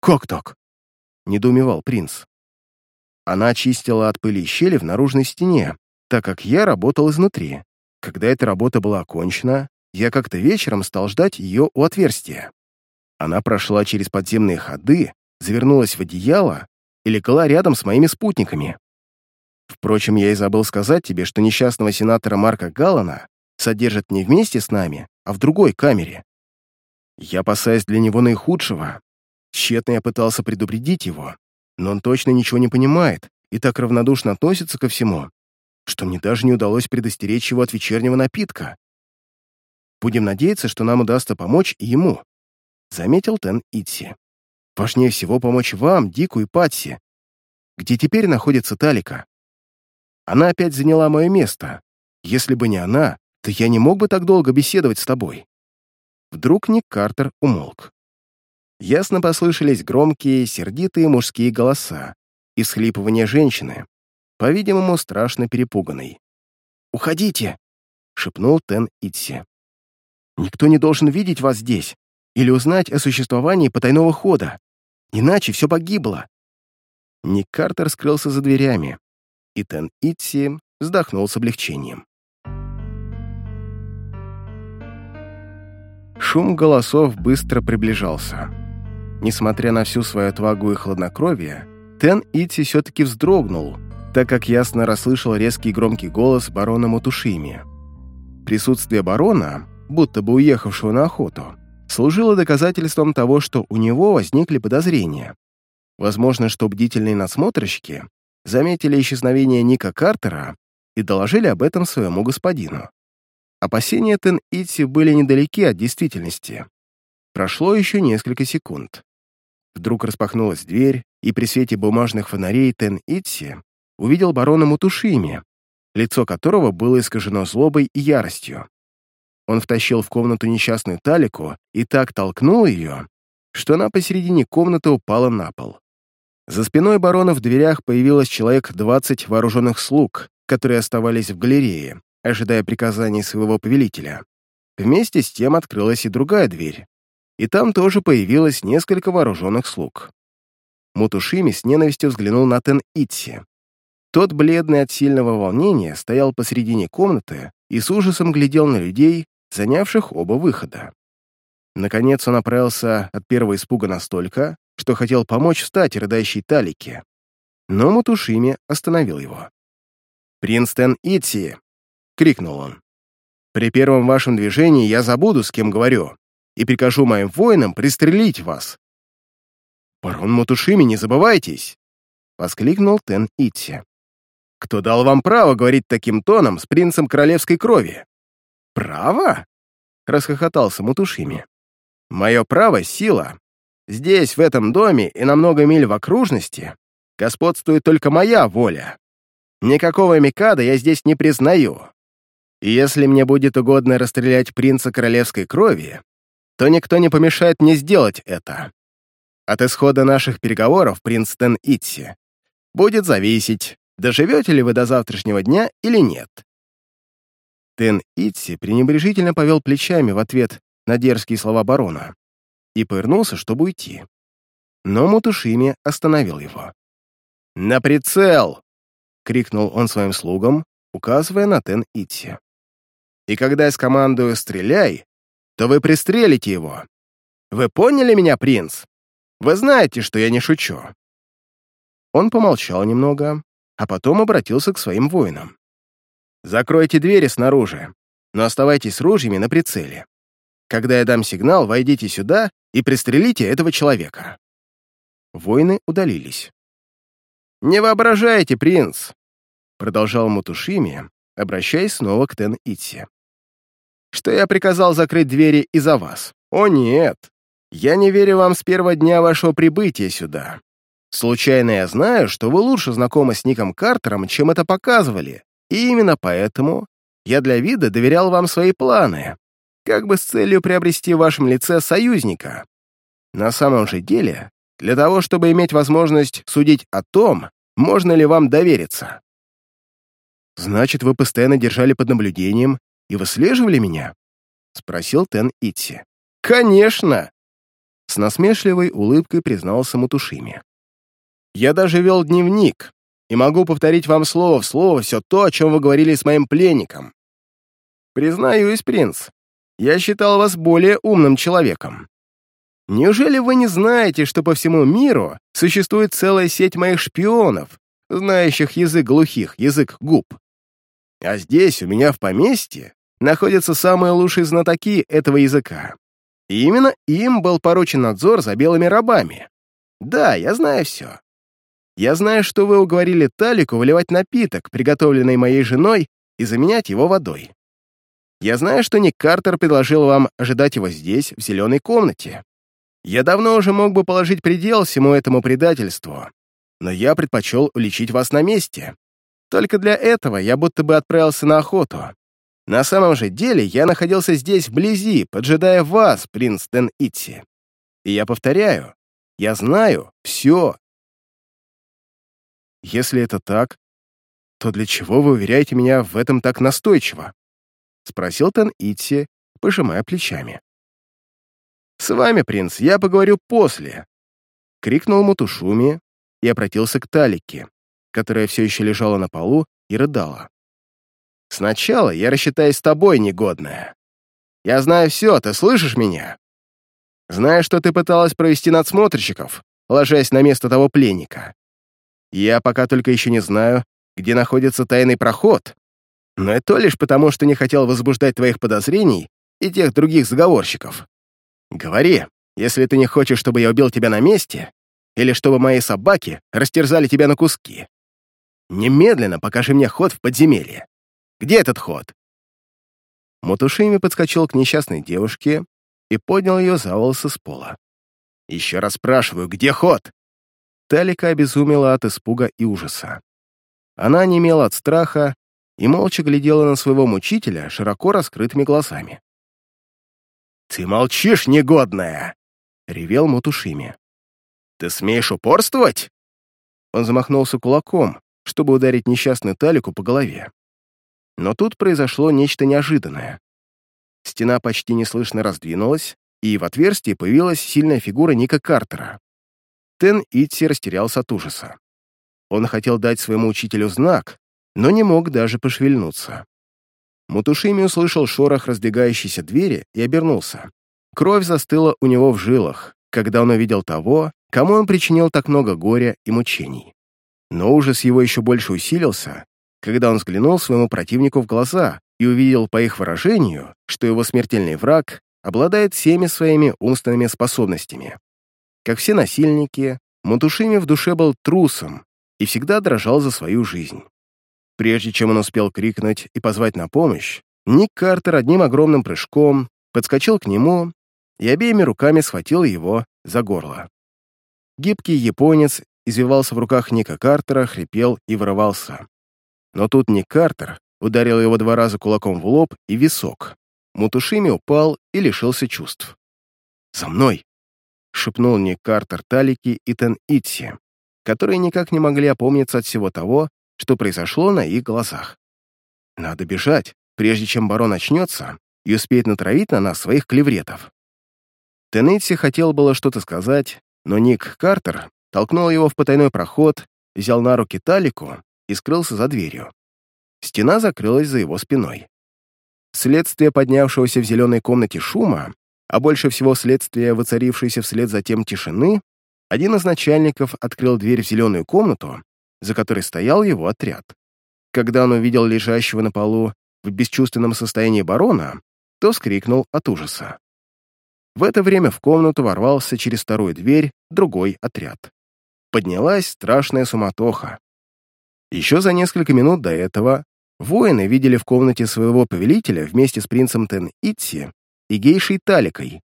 «Как так?» — недоумевал принц. Она очистила от пыли щели в наружной стене, так как я работал изнутри. Когда эта работа была окончена, я как-то вечером стал ждать ее у отверстия. Она прошла через подземные ходы, завернулась в одеяло и легла рядом с моими спутниками. Впрочем, я и забыл сказать тебе, что несчастного сенатора Марка Галлана содержат не вместе с нами, а в другой камере. Я опасаюсь для него наихудшего. Тщетно я пытался предупредить его, но он точно ничего не понимает и так равнодушно относится ко всему, что мне даже не удалось предостеречь его от вечернего напитка. Будем надеяться, что нам удастся помочь и ему», — заметил Тен Итси. «Важнее всего помочь вам, Дику и Патси. Где теперь находится Талика? Она опять заняла мое место. Если бы не она, то я не мог бы так долго беседовать с тобой». Вдруг Ник Картер умолк. Ясно послышались громкие, сердитые мужские голоса и всхлипывание женщины, по-видимому, страшно перепуганной. «Уходите!» — шепнул Тен Итси. «Никто не должен видеть вас здесь или узнать о существовании потайного хода, иначе все погибло». Ник Картер скрылся за дверями, и Тен Итси вздохнул с облегчением. Шум голосов быстро приближался. Несмотря на всю свою отвагу и хладнокровие, Тен Ити все-таки вздрогнул, так как ясно расслышал резкий громкий голос барона Матушими. Присутствие барона, будто бы уехавшего на охоту, служило доказательством того, что у него возникли подозрения. Возможно, что бдительные надсмотрщики заметили исчезновение Ника Картера и доложили об этом своему господину. Опасения Тен Ити были недалеки от действительности. Прошло еще несколько секунд. Вдруг распахнулась дверь, и при свете бумажных фонарей Тен Итси увидел барона Мутушими, лицо которого было искажено злобой и яростью. Он втащил в комнату несчастную Талику и так толкнул ее, что она посередине комнаты упала на пол. За спиной барона в дверях появилось человек 20 вооруженных слуг, которые оставались в галерее, ожидая приказаний своего повелителя. Вместе с тем открылась и другая дверь, и там тоже появилось несколько вооруженных слуг. Мутушими с ненавистью взглянул на Тен Итси. Тот, бледный от сильного волнения, стоял посредине комнаты и с ужасом глядел на людей, занявших оба выхода. Наконец он оправился от первого испуга настолько, что хотел помочь встать рыдающей Талике. Но Мутушими остановил его. «Принц Тен Итси!» — крикнул он. «При первом вашем движении я забуду, с кем говорю, и прикажу моим воинам пристрелить вас». «Барон Мутушими, не забывайтесь!» — воскликнул Тен Итси. «Кто дал вам право говорить таким тоном с принцем королевской крови?» «Право?» — расхохотался Мутушими. «Мое право — сила. Здесь, в этом доме и на много миль в окружности, господствует только моя воля. Никакого Микада я здесь не признаю. И если мне будет угодно расстрелять принца королевской крови, то никто не помешает мне сделать это. От исхода наших переговоров, принц Тен Итси, будет зависеть, доживете ли вы до завтрашнего дня или нет. Тен Итси пренебрежительно повел плечами в ответ на дерзкие слова барона и повернулся, чтобы уйти. Но Мутушими остановил его. «На прицел!» — крикнул он своим слугам, указывая на Тен Итси и когда я скомандую «стреляй», то вы пристрелите его. Вы поняли меня, принц? Вы знаете, что я не шучу». Он помолчал немного, а потом обратился к своим воинам. «Закройте двери снаружи, но оставайтесь с ружьями на прицеле. Когда я дам сигнал, войдите сюда и пристрелите этого человека». Воины удалились. «Не воображайте, принц!» продолжал Мутушими, обращаясь снова к Тен Итси. «Что я приказал закрыть двери из-за вас? О, нет! Я не верю вам с первого дня вашего прибытия сюда. Случайно я знаю, что вы лучше знакомы с Ником Картером, чем это показывали, и именно поэтому я для вида доверял вам свои планы, как бы с целью приобрести в вашем лице союзника. На самом же деле, для того, чтобы иметь возможность судить о том, можно ли вам довериться. «Значит, вы постоянно держали под наблюдением и выслеживали меня?» — спросил Тен Итси. «Конечно!» С насмешливой улыбкой признался Мутушими. «Я даже вел дневник и могу повторить вам слово в слово все то, о чем вы говорили с моим пленником. Признаюсь, принц, я считал вас более умным человеком. Неужели вы не знаете, что по всему миру существует целая сеть моих шпионов, знающих язык глухих, язык губ? А здесь, у меня в поместье, находятся самые лучшие знатоки этого языка. И именно им был поручен надзор за белыми рабами. Да, я знаю все. Я знаю, что вы уговорили Талику выливать напиток, приготовленный моей женой, и заменять его водой. Я знаю, что Ник Картер предложил вам ожидать его здесь, в зеленой комнате. Я давно уже мог бы положить предел всему этому предательству, но я предпочел уличить вас на месте. Только для этого я будто бы отправился на охоту. На самом же деле я находился здесь вблизи, поджидая вас, принц Тен Итси. И я повторяю, я знаю все. Если это так, то для чего вы уверяете меня в этом так настойчиво? — спросил Тан Итси, пожимая плечами. «С вами, принц, я поговорю после!» — крикнул Мутушуми и обратился к Талике, которая все еще лежала на полу и рыдала. «Сначала я рассчитаюсь с тобой, негодная. Я знаю все, ты слышишь меня? Знаю, что ты пыталась провести надсмотрщиков, ложась на место того пленника. Я пока только еще не знаю, где находится тайный проход, но это лишь потому, что не хотел возбуждать твоих подозрений и тех других заговорщиков. Говори, если ты не хочешь, чтобы я убил тебя на месте, или чтобы мои собаки растерзали тебя на куски. Немедленно покажи мне ход в подземелье. Где этот ход?» Мотушими подскочил к несчастной девушке и поднял ее за волосы с пола. «Еще раз спрашиваю, где ход?» Талика обезумела от испуга и ужаса. Она немела от страха и молча глядела на своего мучителя широко раскрытыми глазами. «Ты молчишь, негодная!» — ревел Мутушими. «Ты смеешь упорствовать?» Он замахнулся кулаком, чтобы ударить несчастную Талику по голове. Но тут произошло нечто неожиданное. Стена почти неслышно раздвинулась, и в отверстии появилась сильная фигура Ника Картера. Тен Итси растерялся от ужаса. Он хотел дать своему учителю знак, но не мог даже пошевельнуться. Мутушими услышал шорох раздвигающейся двери и обернулся. Кровь застыла у него в жилах, когда он увидел того, кому он причинил так много горя и мучений. Но ужас его еще больше усилился, когда он взглянул своему противнику в глаза и увидел по их выражению, что его смертельный враг обладает всеми своими умственными способностями. Как все насильники, Мутушими в душе был трусом и всегда дрожал за свою жизнь. Прежде чем он успел крикнуть и позвать на помощь, Ник Картер одним огромным прыжком подскочил к нему и обеими руками схватил его за горло. Гибкий японец извивался в руках Ника Картера, хрипел и вырывался. Но тут Ник Картер ударил его два раза кулаком в лоб и висок. Мутушими упал и лишился чувств. «За мной!» — шепнул Ник Картер Талики и Тен Итси, которые никак не могли опомниться от всего того, что произошло на их глазах. Надо бежать, прежде чем барон очнется и успеет натравить на нас своих клевретов. Теннетси хотел было что-то сказать, но Ник Картер толкнул его в потайной проход, взял на руки Талику и скрылся за дверью. Стена закрылась за его спиной. Следствие поднявшегося в зеленой комнате шума, а больше всего следствие воцарившейся вслед за тем тишины, один из начальников открыл дверь в зеленую комнату за которой стоял его отряд. Когда он увидел лежащего на полу в бесчувственном состоянии барона, то вскрикнул от ужаса. В это время в комнату ворвался через вторую дверь другой отряд. Поднялась страшная суматоха. Еще за несколько минут до этого воины видели в комнате своего повелителя вместе с принцем Тен-Итси и гейшей Таликой,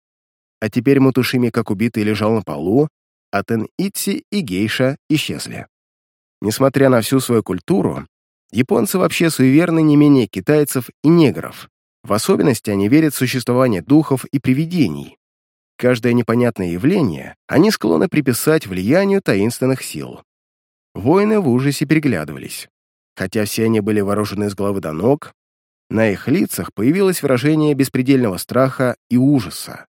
а теперь Мутушими, как убитый, лежал на полу, а Тен-Итси и гейша исчезли. Несмотря на всю свою культуру, японцы вообще суеверны не менее китайцев и негров. В особенности они верят в существование духов и привидений. Каждое непонятное явление они склонны приписать влиянию таинственных сил. Воины в ужасе переглядывались. Хотя все они были вооружены с головы до ног, на их лицах появилось выражение беспредельного страха и ужаса.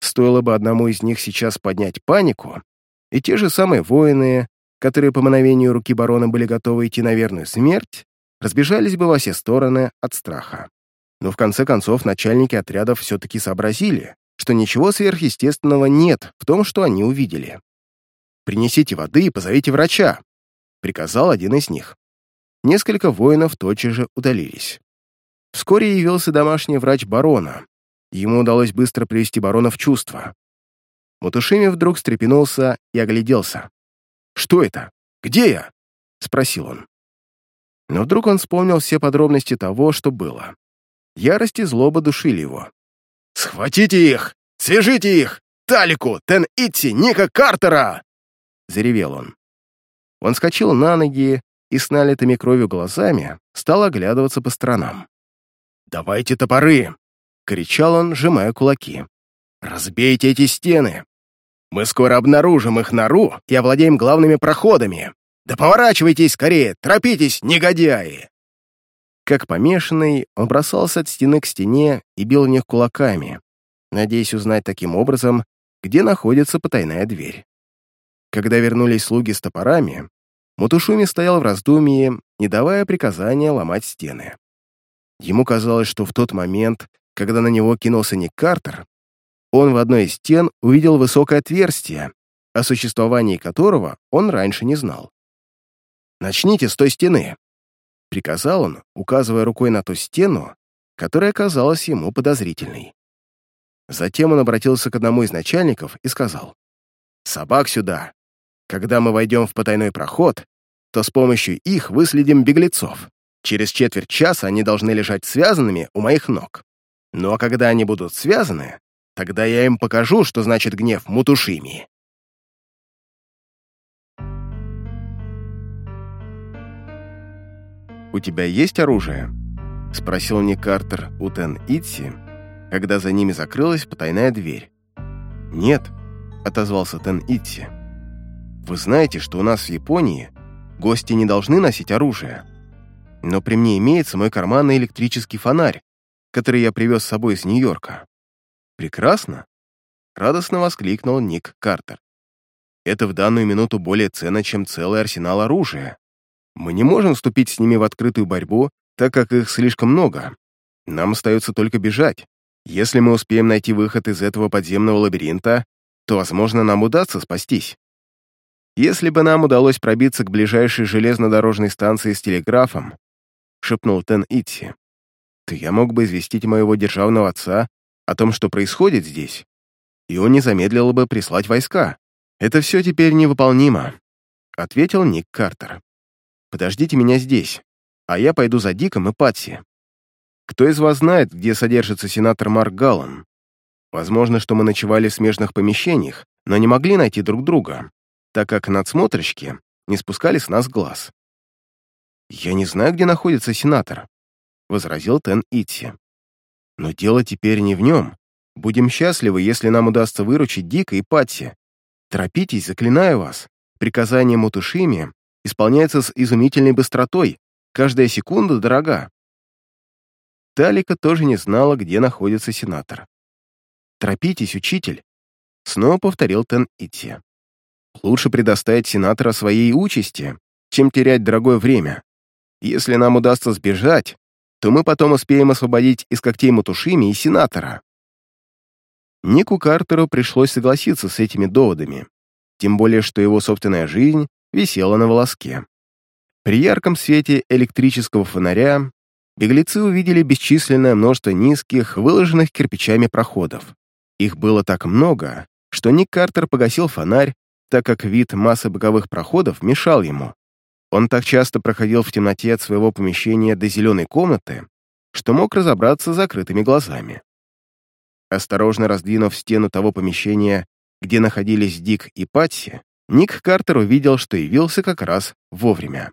Стоило бы одному из них сейчас поднять панику, и те же самые воины которые по мановению руки барона были готовы идти на верную смерть, разбежались бы во все стороны от страха. Но в конце концов начальники отрядов все-таки сообразили, что ничего сверхъестественного нет в том, что они увидели. «Принесите воды и позовите врача», — приказал один из них. Несколько воинов тотчас же удалились. Вскоре явился домашний врач барона ему удалось быстро привести барона в чувство. Мутушими вдруг встрепенулся и огляделся. «Что это? Где я?» — спросил он. Но вдруг он вспомнил все подробности того, что было. Ярость и злоба душили его. «Схватите их! Свяжите их! Талику, Тен-Итси, Ника Картера!» — заревел он. Он скочил на ноги и с налитыми кровью глазами стал оглядываться по сторонам. «Давайте топоры!» — кричал он, сжимая кулаки. «Разбейте эти стены! Мы скоро обнаружим их нору и овладеем главными проходами! Да поворачивайтесь скорее, торопитесь, негодяи!» Как помешанный, он бросался от стены к стене и бил в них кулаками, надеясь узнать таким образом, где находится потайная дверь. Когда вернулись слуги с топорами, Мутушуми стоял в раздумье, не давая приказания ломать стены. Ему казалось, что в тот момент, когда на него кинулся Ник Картер, он в одной из стен увидел высокое отверстие, о существовании которого он раньше не знал. «Начните с той стены», — приказал он, указывая рукой на ту стену, которая казалась ему подозрительной. Затем он обратился к одному из начальников и сказал, «Собак сюда. Когда мы войдем в потайной проход, то с помощью их выследим беглецов. Через четверть часа они должны лежать связанными у моих ног. Ну а когда они будут связаны, тогда я им покажу, что значит гнев Мутушими». «У тебя есть оружие?» — спросил Ник Картер у Тен Итси, когда за ними закрылась потайная дверь. «Нет», — отозвался Тен Итси. «Вы знаете, что у нас в Японии гости не должны носить оружие. Но при мне имеется мой карманный электрический фонарь, который я привез с собой из Нью-Йорка». «Прекрасно!» — радостно воскликнул Ник Картер. «Это в данную минуту более ценно, чем целый арсенал оружия. Мы не можем вступить с ними в открытую борьбу, так как их слишком много. Нам остается только бежать. Если мы успеем найти выход из этого подземного лабиринта, то, возможно, нам удастся спастись. Если бы нам удалось пробиться к ближайшей железнодорожной станции с телеграфом, шепнул Тен Итси, то я мог бы известить моего державного отца о том, что происходит здесь, и он не замедлил бы прислать войска. Это все теперь невыполнимо, ответил Ник Картер. Подождите меня здесь, а я пойду за Диком и Патси. Кто из вас знает, где содержится сенатор Марк Галлан? Возможно, что мы ночевали в смежных помещениях, но не могли найти друг друга, так как надсмотрщики не спускали с нас глаз. «Я не знаю, где находится сенатор», — возразил Тен Итси. «Но дело теперь не в нем. Будем счастливы, если нам удастся выручить Дика и Патси. Торопитесь, заклинаю вас. Приказание Мутушими исполняется с изумительной быстротой, каждая секунда дорога. Талика тоже не знала, где находится сенатор. «Торопитесь, учитель!» — снова повторил Тен Ити. «Лучше предоставить сенатора своей участи, чем терять дорогое время. Если нам удастся сбежать, то мы потом успеем освободить из когтей Матушими и сенатора». Нику Картеру пришлось согласиться с этими доводами, тем более что его собственная жизнь висела на волоске. При ярком свете электрического фонаря беглецы увидели бесчисленное множество низких, выложенных кирпичами проходов. Их было так много, что Ник Картер погасил фонарь, так как вид массы боковых проходов мешал ему. Он так часто проходил в темноте от своего помещения до зеленой комнаты, что мог разобраться с закрытыми глазами. Осторожно раздвинув стену того помещения, где находились Дик и Патси, Ник Картер увидел, что явился как раз вовремя.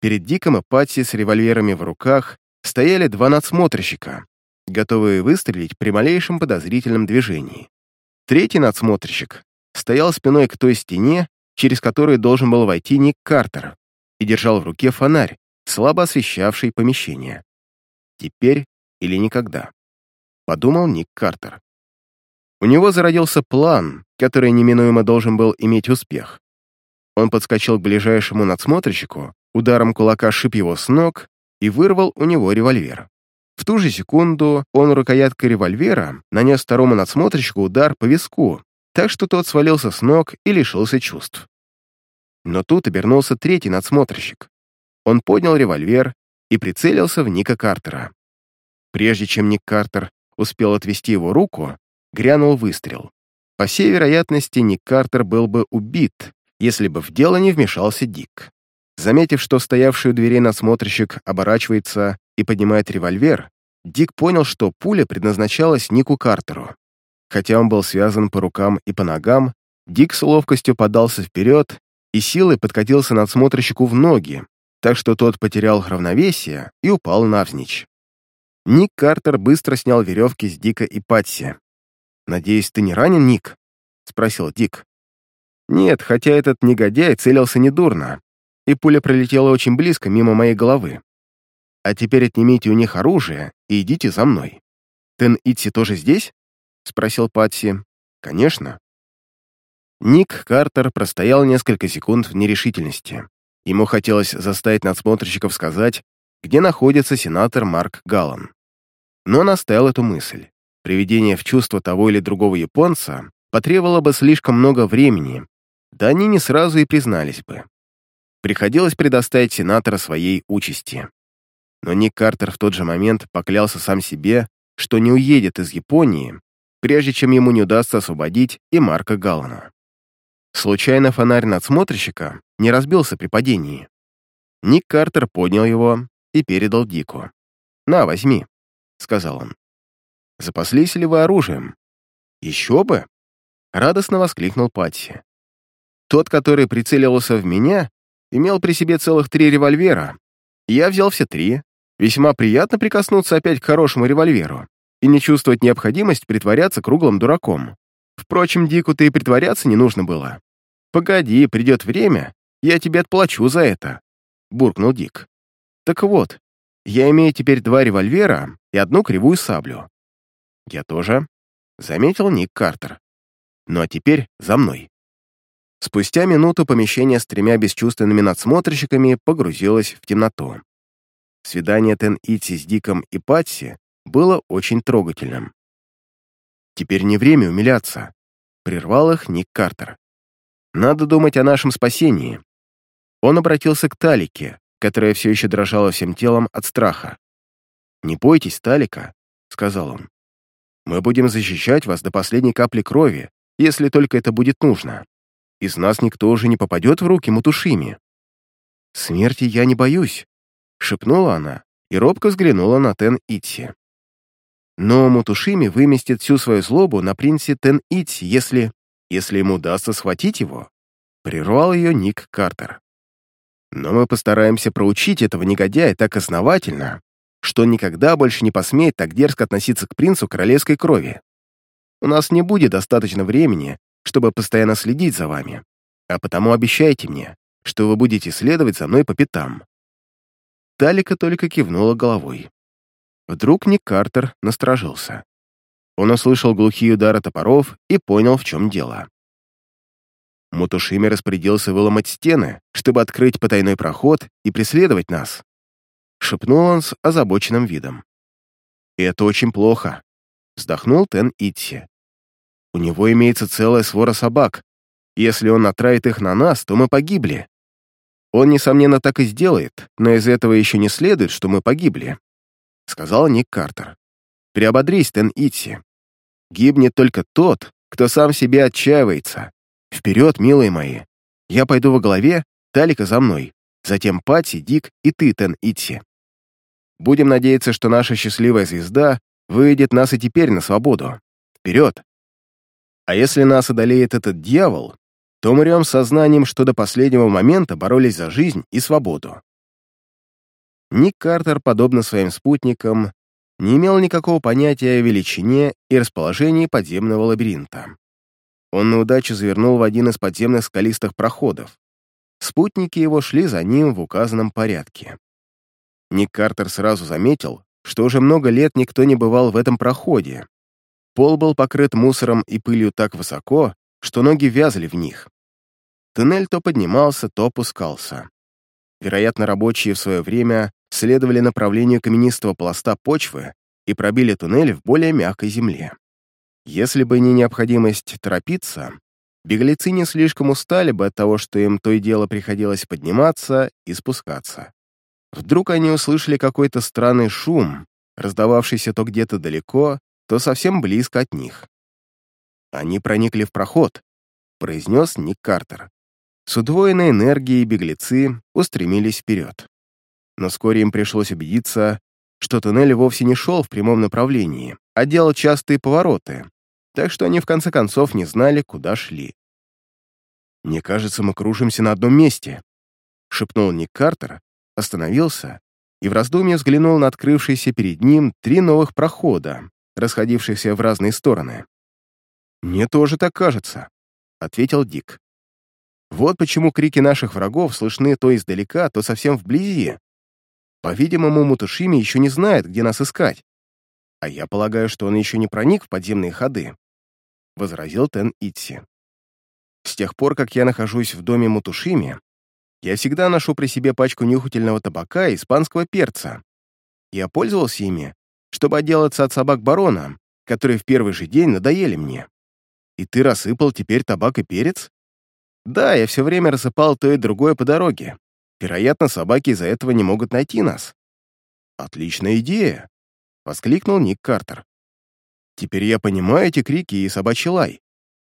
Перед Диком и Патси с револьверами в руках стояли два надсмотрщика, готовые выстрелить при малейшем подозрительном движении. Третий надсмотрщик стоял спиной к той стене, через которую должен был войти Ник Картер, и держал в руке фонарь, слабо освещавший помещение. «Теперь или никогда», — подумал Ник Картер. У него зародился план, который неминуемо должен был иметь успех. Он подскочил к ближайшему надсмотрщику, ударом кулака шип его с ног и вырвал у него револьвер. В ту же секунду он рукояткой револьвера нанес второму надсмотрщику удар по виску, так что тот свалился с ног и лишился чувств. Но тут обернулся третий надсмотрщик. Он поднял револьвер и прицелился в Ника Картера. Прежде чем Ник Картер успел отвести его руку, грянул выстрел. По всей вероятности, Ник Картер был бы убит, если бы в дело не вмешался Дик. Заметив, что стоявший у дверей надсмотрщик оборачивается и поднимает револьвер, Дик понял, что пуля предназначалась Нику Картеру. Хотя он был связан по рукам и по ногам, Дик с ловкостью подался вперед и силой подкатился надсмотрщику в ноги, так что тот потерял равновесие и упал навзничь. Ник Картер быстро снял веревки с Дика и Патси. «Надеюсь, ты не ранен, Ник?» — спросил Дик. «Нет, хотя этот негодяй целился недурно, и пуля пролетела очень близко мимо моей головы. А теперь отнимите у них оружие и идите за мной. Тен Итси тоже здесь?» — спросил Патси. «Конечно». Ник Картер простоял несколько секунд в нерешительности. Ему хотелось заставить надсмотрщиков сказать, где находится сенатор Марк Галлан. Но он оставил эту мысль. Приведение в чувство того или другого японца потребовало бы слишком много времени, да они не сразу и признались бы. Приходилось предоставить сенатора своей участи. Но Ник Картер в тот же момент поклялся сам себе, что не уедет из Японии, прежде чем ему не удастся освободить и Марка Галлана. Случайно фонарь надсмотрщика не разбился при падении. Ник Картер поднял его и передал Дику. «На, возьми», — сказал он. «Запаслись ли вы оружием?» «Еще бы!» — радостно воскликнул Патси. «Тот, который прицеливался в меня, имел при себе целых три револьвера. Я взял все три. Весьма приятно прикоснуться опять к хорошему револьверу и не чувствовать необходимость притворяться круглым дураком. Впрочем, Дику-то и притворяться не нужно было. «Погоди, придет время, я тебе отплачу за это», — буркнул Дик. «Так вот, я имею теперь два револьвера и одну кривую саблю». «Я тоже», — заметил Ник Картер. «Ну а теперь за мной». Спустя минуту помещение с тремя бесчувственными надсмотрщиками погрузилось в темноту. Свидание Тен Ити с Диком и Патси было очень трогательным. «Теперь не время умиляться», — прервал их Ник Картер. «Надо думать о нашем спасении». Он обратился к Талике, которая все еще дрожала всем телом от страха. «Не бойтесь, Талика», — сказал он. «Мы будем защищать вас до последней капли крови, если только это будет нужно из нас никто уже не попадет в руки Мутушими. «Смерти я не боюсь», — шепнула она и робко взглянула на Тен Итси. «Но Мутушими выместит всю свою злобу на принце Тен Итси, если... если ему удастся схватить его», — прервал ее Ник Картер. «Но мы постараемся проучить этого негодяя так основательно, что никогда больше не посмеет так дерзко относиться к принцу королевской крови. У нас не будет достаточно времени, чтобы постоянно следить за вами, а потому обещайте мне, что вы будете следовать за мной по пятам». Талика только кивнула головой. Вдруг Ник Картер насторожился. Он услышал глухие удары топоров и понял, в чем дело. Мутушими распорядился выломать стены, чтобы открыть потайной проход и преследовать нас. Шепнул он с озабоченным видом. «И это очень плохо», — вздохнул Тен Итси. У него имеется целая свора собак. Если он натравит их на нас, то мы погибли. Он, несомненно, так и сделает, но из этого еще не следует, что мы погибли», — сказал Ник Картер. «Приободрись, Тен Итси. Гибнет только тот, кто сам себе отчаивается. Вперед, милые мои. Я пойду во главе, Талика за мной, затем Пати, Дик и ты, Тен Итси. Будем надеяться, что наша счастливая звезда выведет нас и теперь на свободу. Вперед!» А если нас одолеет этот дьявол, то умрем сознанием, что до последнего момента боролись за жизнь и свободу. Ник Картер, подобно своим спутникам, не имел никакого понятия о величине и расположении подземного лабиринта. Он на удачу завернул в один из подземных скалистых проходов. Спутники его шли за ним в указанном порядке. Ник Картер сразу заметил, что уже много лет никто не бывал в этом проходе, Пол был покрыт мусором и пылью так высоко, что ноги вязли в них. Туннель то поднимался, то опускался. Вероятно, рабочие в свое время следовали направлению каменистого пласта почвы и пробили туннель в более мягкой земле. Если бы не необходимость торопиться, беглецы не слишком устали бы от того, что им то и дело приходилось подниматься и спускаться. Вдруг они услышали какой-то странный шум, раздававшийся то где-то далеко, то совсем близко от них. Они проникли в проход, произнес Ник Картер. С удвоенной энергией беглецы устремились вперед. Но вскоре им пришлось убедиться, что туннель вовсе не шел в прямом направлении, а делал частые повороты, так что они в конце концов не знали, куда шли. «Мне кажется, мы кружимся на одном месте», — шепнул Ник Картер, остановился и в раздумье взглянул на открывшиеся перед ним три новых прохода, расходившихся в разные стороны. «Мне тоже так кажется», — ответил Дик. «Вот почему крики наших врагов слышны то издалека, то совсем вблизи. По-видимому, Мутушими еще не знает, где нас искать. А я полагаю, что он еще не проник в подземные ходы», — возразил Тен Итси. «С тех пор, как я нахожусь в доме Мутушими, я всегда ношу при себе пачку нюхательного табака и испанского перца. Я пользовался ими, чтобы отделаться от собак барона, которые в первый же день надоели мне. И ты рассыпал теперь табак и перец? Да, я все время рассыпал то и другое по дороге. Вероятно, собаки из-за этого не могут найти нас. Отличная идея, — воскликнул Ник Картер. Теперь я понимаю эти крики и собачий лай.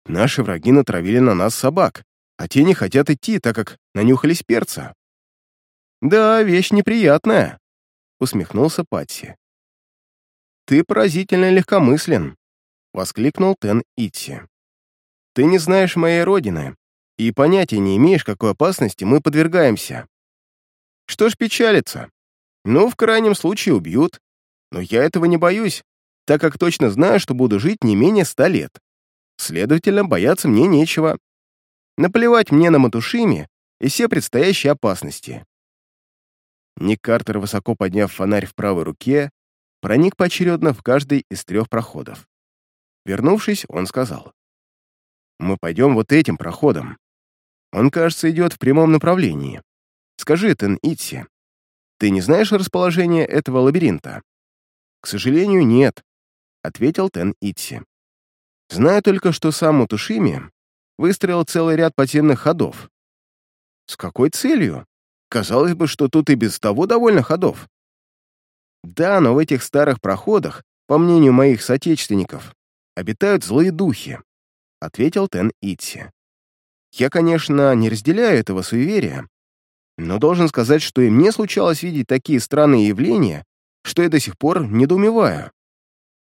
Наши враги натравили на нас собак, а те не хотят идти, так как нанюхались перца. «Да, вещь неприятная», — усмехнулся Патси. «Ты поразительно легкомыслен», — воскликнул Тен Итси. «Ты не знаешь моей родины и понятия не имеешь, какой опасности мы подвергаемся. Что ж печалиться? Ну, в крайнем случае убьют, но я этого не боюсь, так как точно знаю, что буду жить не менее ста лет. Следовательно, бояться мне нечего. Наплевать мне на Матушими и все предстоящие опасности. Ник Картер, высоко подняв фонарь в правой руке, проник поочередно в каждый из трех проходов. Вернувшись, он сказал. «Мы пойдем вот этим проходом. Он, кажется, идет в прямом направлении. Скажи, Тен Итси, ты не знаешь расположение этого лабиринта?» «К сожалению, нет», — ответил Тен Итси. «Знаю только, что сам Мутушими выстроил целый ряд подземных ходов. С какой целью? Казалось бы, что тут и без того довольно ходов. Да, но в этих старых проходах, по мнению моих соотечественников, обитают злые духи, ответил Тен Итси. Я, конечно, не разделяю этого суеверия, но должен сказать, что и мне случалось видеть такие странные явления, что я до сих пор недоумеваю.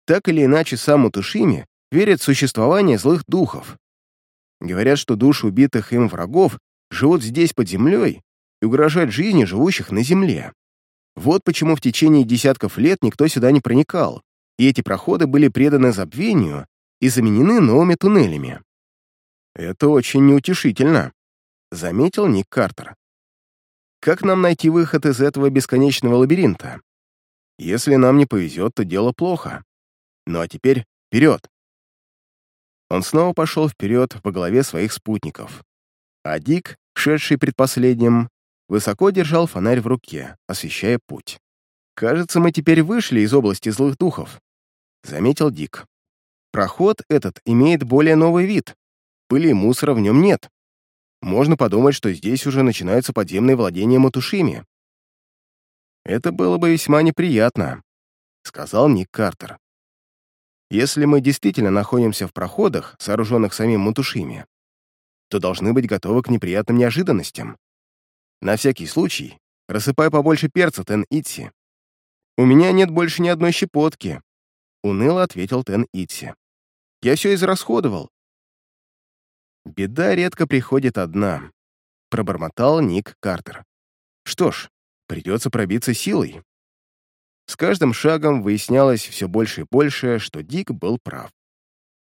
Так или иначе, сам Мутушими верит в существование злых духов. Говорят, что души убитых им врагов живут здесь под землей и угрожают жизни живущих на земле. Вот почему в течение десятков лет никто сюда не проникал, и эти проходы были преданы забвению и заменены новыми туннелями. «Это очень неутешительно», — заметил Ник Картер. «Как нам найти выход из этого бесконечного лабиринта? Если нам не повезет, то дело плохо. Ну а теперь вперед!» Он снова пошел вперед по голове своих спутников. А Дик, шедший предпоследним, высоко держал фонарь в руке, освещая путь. «Кажется, мы теперь вышли из области злых духов», — заметил Дик. «Проход этот имеет более новый вид. Пыли и мусора в нем нет. Можно подумать, что здесь уже начинаются подземные владения Матушими». «Это было бы весьма неприятно», — сказал Ник Картер. Если мы действительно находимся в проходах, сооруженных самим Мутушими, то должны быть готовы к неприятным неожиданностям. На всякий случай, рассыпай побольше перца, Тен Итси. «У меня нет больше ни одной щепотки», — уныло ответил Тен Итси. «Я все израсходовал». «Беда редко приходит одна», — пробормотал Ник Картер. «Что ж, придется пробиться силой». С каждым шагом выяснялось все больше и больше, что Дик был прав.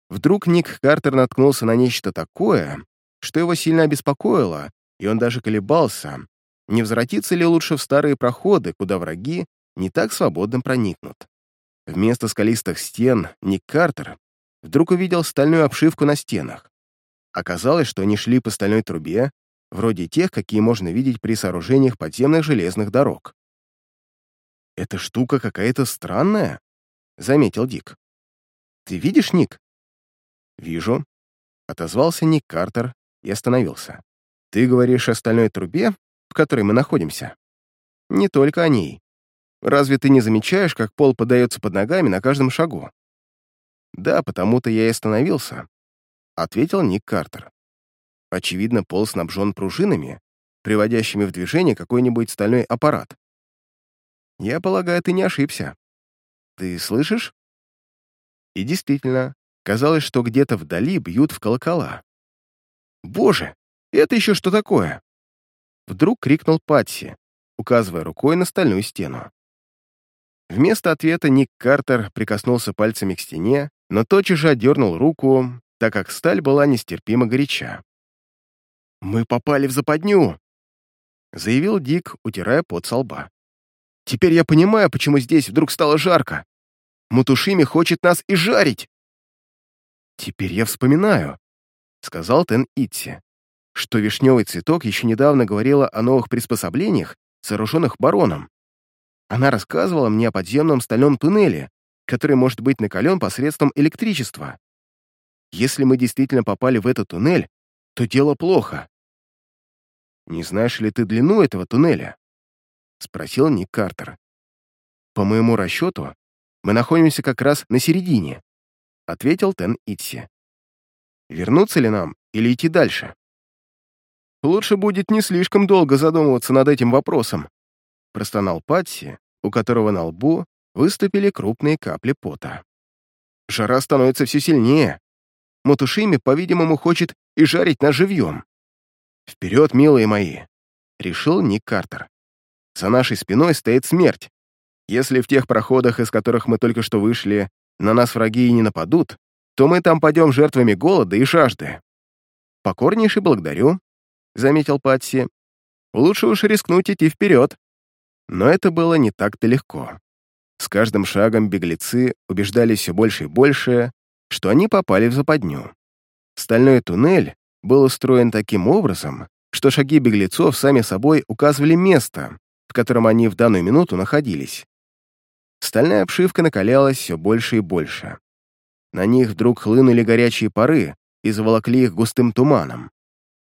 Вдруг Ник Картер наткнулся на нечто такое, что его сильно обеспокоило, и он даже колебался, не возвратиться ли лучше в старые проходы, куда враги не так свободно проникнут. Вместо скалистых стен Ник Картер вдруг увидел стальную обшивку на стенах. Оказалось, что они шли по стальной трубе, вроде тех, какие можно видеть при сооружениях подземных железных дорог. «Эта штука какая-то странная», — заметил Дик. «Ты видишь, Ник?» «Вижу», — отозвался Ник Картер и остановился. «Ты говоришь о стальной трубе, в которой мы находимся?» «Не только о ней. Разве ты не замечаешь, как пол подается под ногами на каждом шагу?» «Да, потому-то я и остановился», — ответил Ник Картер. Очевидно, пол снабжен пружинами, приводящими в движение какой-нибудь стальной аппарат. Я полагаю, ты не ошибся. Ты слышишь? И действительно, казалось, что где-то вдали бьют в колокола. «Боже, это еще что такое?» Вдруг крикнул Патси, указывая рукой на стальную стену. Вместо ответа Ник Картер прикоснулся пальцами к стене, но тотчас же отдернул руку, так как сталь была нестерпимо горяча. «Мы попали в западню!» — заявил Дик, утирая пот со лба. «Теперь я понимаю, почему здесь вдруг стало жарко. Мутушими хочет нас и жарить!» «Теперь я вспоминаю», — сказал Тен Итси, что вишневый цветок еще недавно говорила о новых приспособлениях, сооруженных бароном. Она рассказывала мне о подземном стальном туннеле, который может быть накален посредством электричества. Если мы действительно попали в этот туннель, то дело плохо. «Не знаешь ли ты длину этого туннеля?» — спросил Ник Картер. «По моему расчету, мы находимся как раз на середине», — ответил Тен Итси. «Вернуться ли нам или идти дальше?» «Лучше будет не слишком долго задумываться над этим вопросом», — простонал Патси, у которого на лбу выступили крупные капли пота. «Жара становится все сильнее. Мотушими, по-видимому, хочет и жарить нас живьем. «Вперед, милые мои!» — решил Ник Картер. «За нашей спиной стоит смерть. Если в тех проходах, из которых мы только что вышли, на нас враги и не нападут, то мы там пойдем жертвами голода и жажды». «Покорнейше благодарю», — заметил Патси. «Лучше уж рискнуть идти вперед». Но это было не так-то легко. С каждым шагом беглецы убеждались все больше и больше, что они попали в западню. Стальной туннель был устроен таким образом, что шаги беглецов сами собой указывали место, в котором они в данную минуту находились. Стальная обшивка накалялась все больше и больше. На них вдруг хлынули горячие пары и заволокли их густым туманом.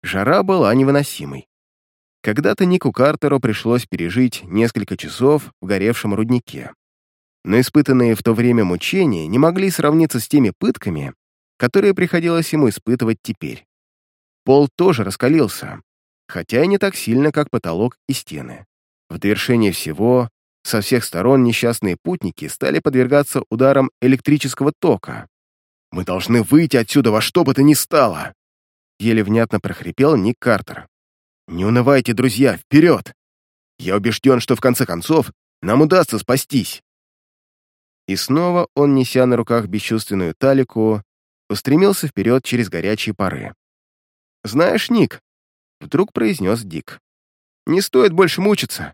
Жара была невыносимой. Когда-то Нику Картеру пришлось пережить несколько часов в горевшем руднике. Но испытанные в то время мучения не могли сравниться с теми пытками, которые приходилось ему испытывать теперь. Пол тоже раскалился, хотя и не так сильно, как потолок и стены. В довершение всего, со всех сторон несчастные путники стали подвергаться ударам электрического тока. «Мы должны выйти отсюда во что бы то ни стало!» Еле внятно прохрипел Ник Картер. «Не унывайте, друзья, вперед! Я убежден, что в конце концов нам удастся спастись!» И снова он, неся на руках бесчувственную талику, устремился вперед через горячие пары. «Знаешь, Ник», — вдруг произнес Дик, — «не стоит больше мучиться.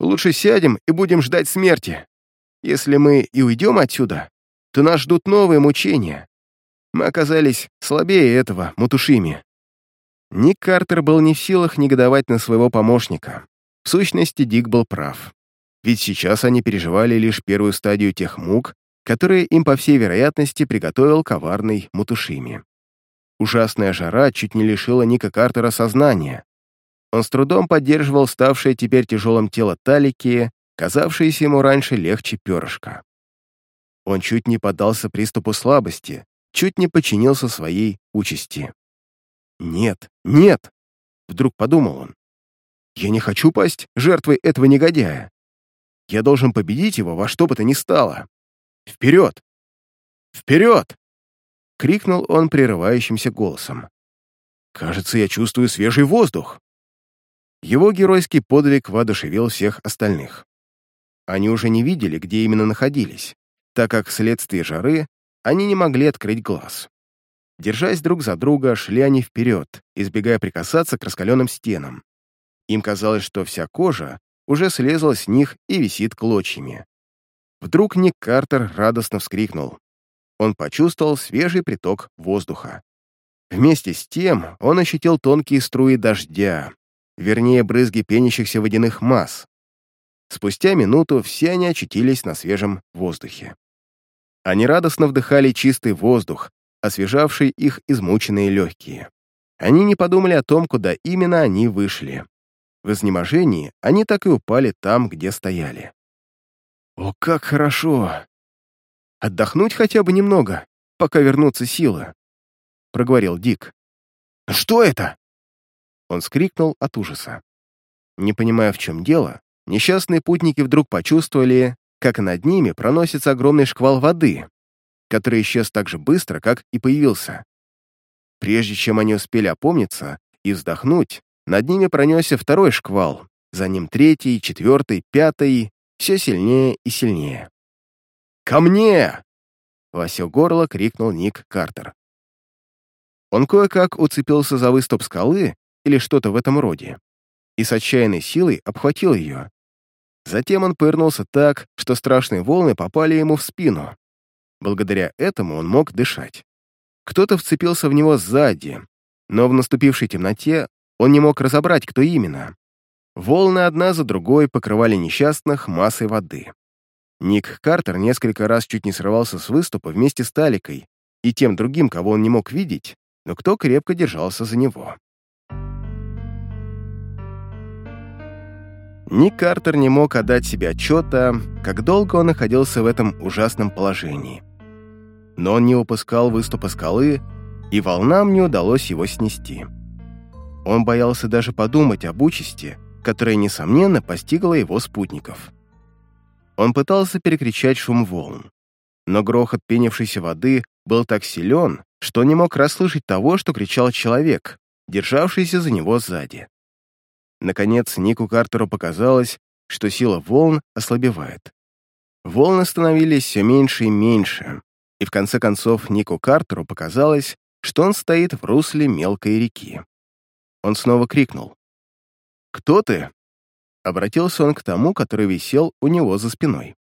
Лучше сядем и будем ждать смерти. Если мы и уйдем отсюда, то нас ждут новые мучения. Мы оказались слабее этого, Мутушими». Ник Картер был не в силах негодовать на своего помощника. В сущности, Дик был прав. Ведь сейчас они переживали лишь первую стадию тех мук, которые им, по всей вероятности, приготовил коварный Мутушими. Ужасная жара чуть не лишила Ника Картера сознания. Он с трудом поддерживал ставшее теперь тяжелым тело Талики, казавшееся ему раньше легче перышка. Он чуть не поддался приступу слабости, чуть не подчинился своей участи. «Нет, нет!» — вдруг подумал он. «Я не хочу пасть жертвой этого негодяя. Я должен победить его во что бы то ни стало. Вперед! Вперед!» — крикнул он прерывающимся голосом. «Кажется, я чувствую свежий воздух!» Его геройский подвиг воодушевил всех остальных. Они уже не видели, где именно находились, так как вследствие жары они не могли открыть глаз. Держась друг за друга, шли они вперед, избегая прикасаться к раскаленным стенам. Им казалось, что вся кожа уже слезла с них и висит клочьями. Вдруг Ник Картер радостно вскрикнул он почувствовал свежий приток воздуха. Вместе с тем он ощутил тонкие струи дождя, вернее, брызги пенящихся водяных масс. Спустя минуту все они очутились на свежем воздухе. Они радостно вдыхали чистый воздух, освежавший их измученные легкие. Они не подумали о том, куда именно они вышли. В изнеможении они так и упали там, где стояли. «О, как хорошо! Отдохнуть хотя бы немного, пока вернутся силы», — проговорил Дик. «Что это?» Он скрикнул от ужаса. Не понимая, в чем дело, несчастные путники вдруг почувствовали, как над ними проносится огромный шквал воды, который исчез так же быстро, как и появился. Прежде чем они успели опомниться и вздохнуть, над ними пронесся второй шквал, за ним третий, четвертый, пятый, все сильнее и сильнее. «Ко мне!» — во все горло крикнул Ник Картер. Он кое-как уцепился за выступ скалы или что-то в этом роде и с отчаянной силой обхватил ее. Затем он пырнулся так, что страшные волны попали ему в спину. Благодаря этому он мог дышать. Кто-то вцепился в него сзади, но в наступившей темноте он не мог разобрать, кто именно. Волны одна за другой покрывали несчастных массой воды. Ник Картер несколько раз чуть не срывался с выступа вместе с Таликой и тем другим, кого он не мог видеть, но кто крепко держался за него. Ник Картер не мог отдать себе отчета, как долго он находился в этом ужасном положении. Но он не упускал выступа скалы, и волнам не удалось его снести. Он боялся даже подумать об участи, которая, несомненно, постигла его спутников. Он пытался перекричать шум волн, но грохот пенившейся воды был так силен, что не мог расслышать того, что кричал человек, державшийся за него сзади. Наконец, Нику Картеру показалось, что сила волн ослабевает. Волны становились все меньше и меньше, и в конце концов Нику Картеру показалось, что он стоит в русле мелкой реки. Он снова крикнул. «Кто ты?» Обратился он к тому, который висел у него за спиной.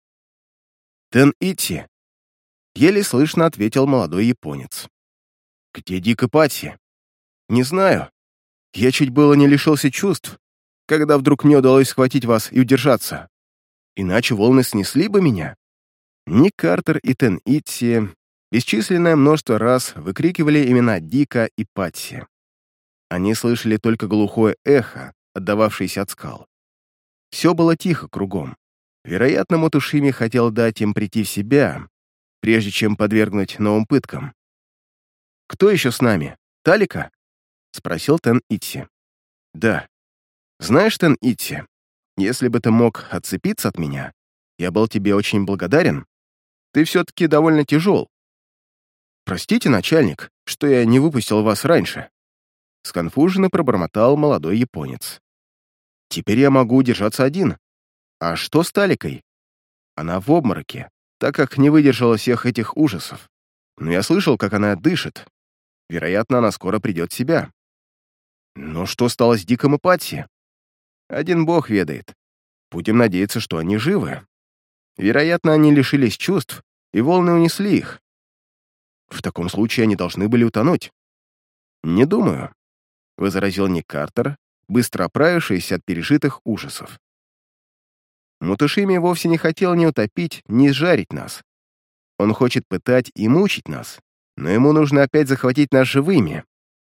«Тен Ити», — еле слышно ответил молодой японец. «Где Дик и Пати?» «Не знаю. Я чуть было не лишился чувств, когда вдруг мне удалось схватить вас и удержаться. Иначе волны снесли бы меня. Ник Картер и Тен Итси бесчисленное множество раз выкрикивали имена Дика и Патси. Они слышали только глухое эхо, отдававшееся от скал. Все было тихо кругом. Вероятно, Мотушими хотел дать им прийти в себя, прежде чем подвергнуть новым пыткам. «Кто еще с нами? Талика?» — спросил Тен Итси. «Да», знаешь, Тен Итти, если бы ты мог отцепиться от меня, я был тебе очень благодарен. Ты все-таки довольно тяжел. Простите, начальник, что я не выпустил вас раньше. Сконфуженно пробормотал молодой японец. Теперь я могу удержаться один. А что с Таликой? Она в обмороке, так как не выдержала всех этих ужасов. Но я слышал, как она дышит. Вероятно, она скоро придет в себя. Но что стало с Диком и Патси? Один бог ведает. Будем надеяться, что они живы. Вероятно, они лишились чувств, и волны унесли их. В таком случае они должны были утонуть. «Не думаю», — возразил Ник Картер, быстро оправившись от пережитых ужасов. Мутушими вовсе не хотел ни утопить, ни сжарить нас. Он хочет пытать и мучить нас, но ему нужно опять захватить нас живыми.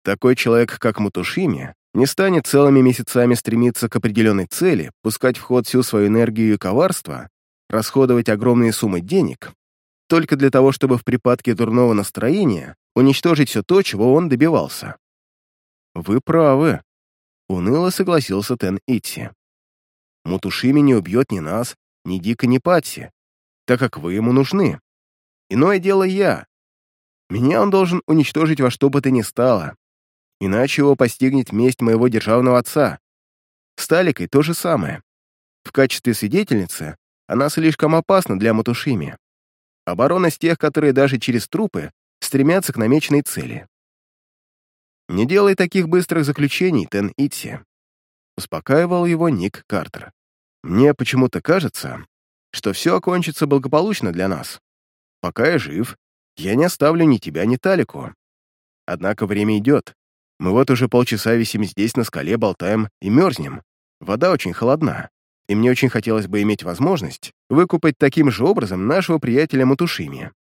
Такой человек, как Мутушими, не станет целыми месяцами стремиться к определенной цели, пускать в ход всю свою энергию и коварство, расходовать огромные суммы денег, только для того, чтобы в припадке дурного настроения уничтожить все то, чего он добивался. «Вы правы», — уныло согласился Тен Итси. «Мутушими не убьет ни нас, ни Дика, ни Патси, так как вы ему нужны. Иное дело я. Меня он должен уничтожить во что бы то ни стало, иначе его постигнет месть моего державного отца. С Таликой то же самое. В качестве свидетельницы она слишком опасна для Матушими. Оборона из тех, которые даже через трупы стремятся к намеченной цели. «Не делай таких быстрых заключений, Тен Итси», — успокаивал его Ник Картер. «Мне почему-то кажется, что все окончится благополучно для нас. Пока я жив, я не оставлю ни тебя, ни Талику. Однако время идет, мы вот уже полчаса висим здесь на скале, болтаем и мерзнем. Вода очень холодна, и мне очень хотелось бы иметь возможность выкупать таким же образом нашего приятеля Матушими.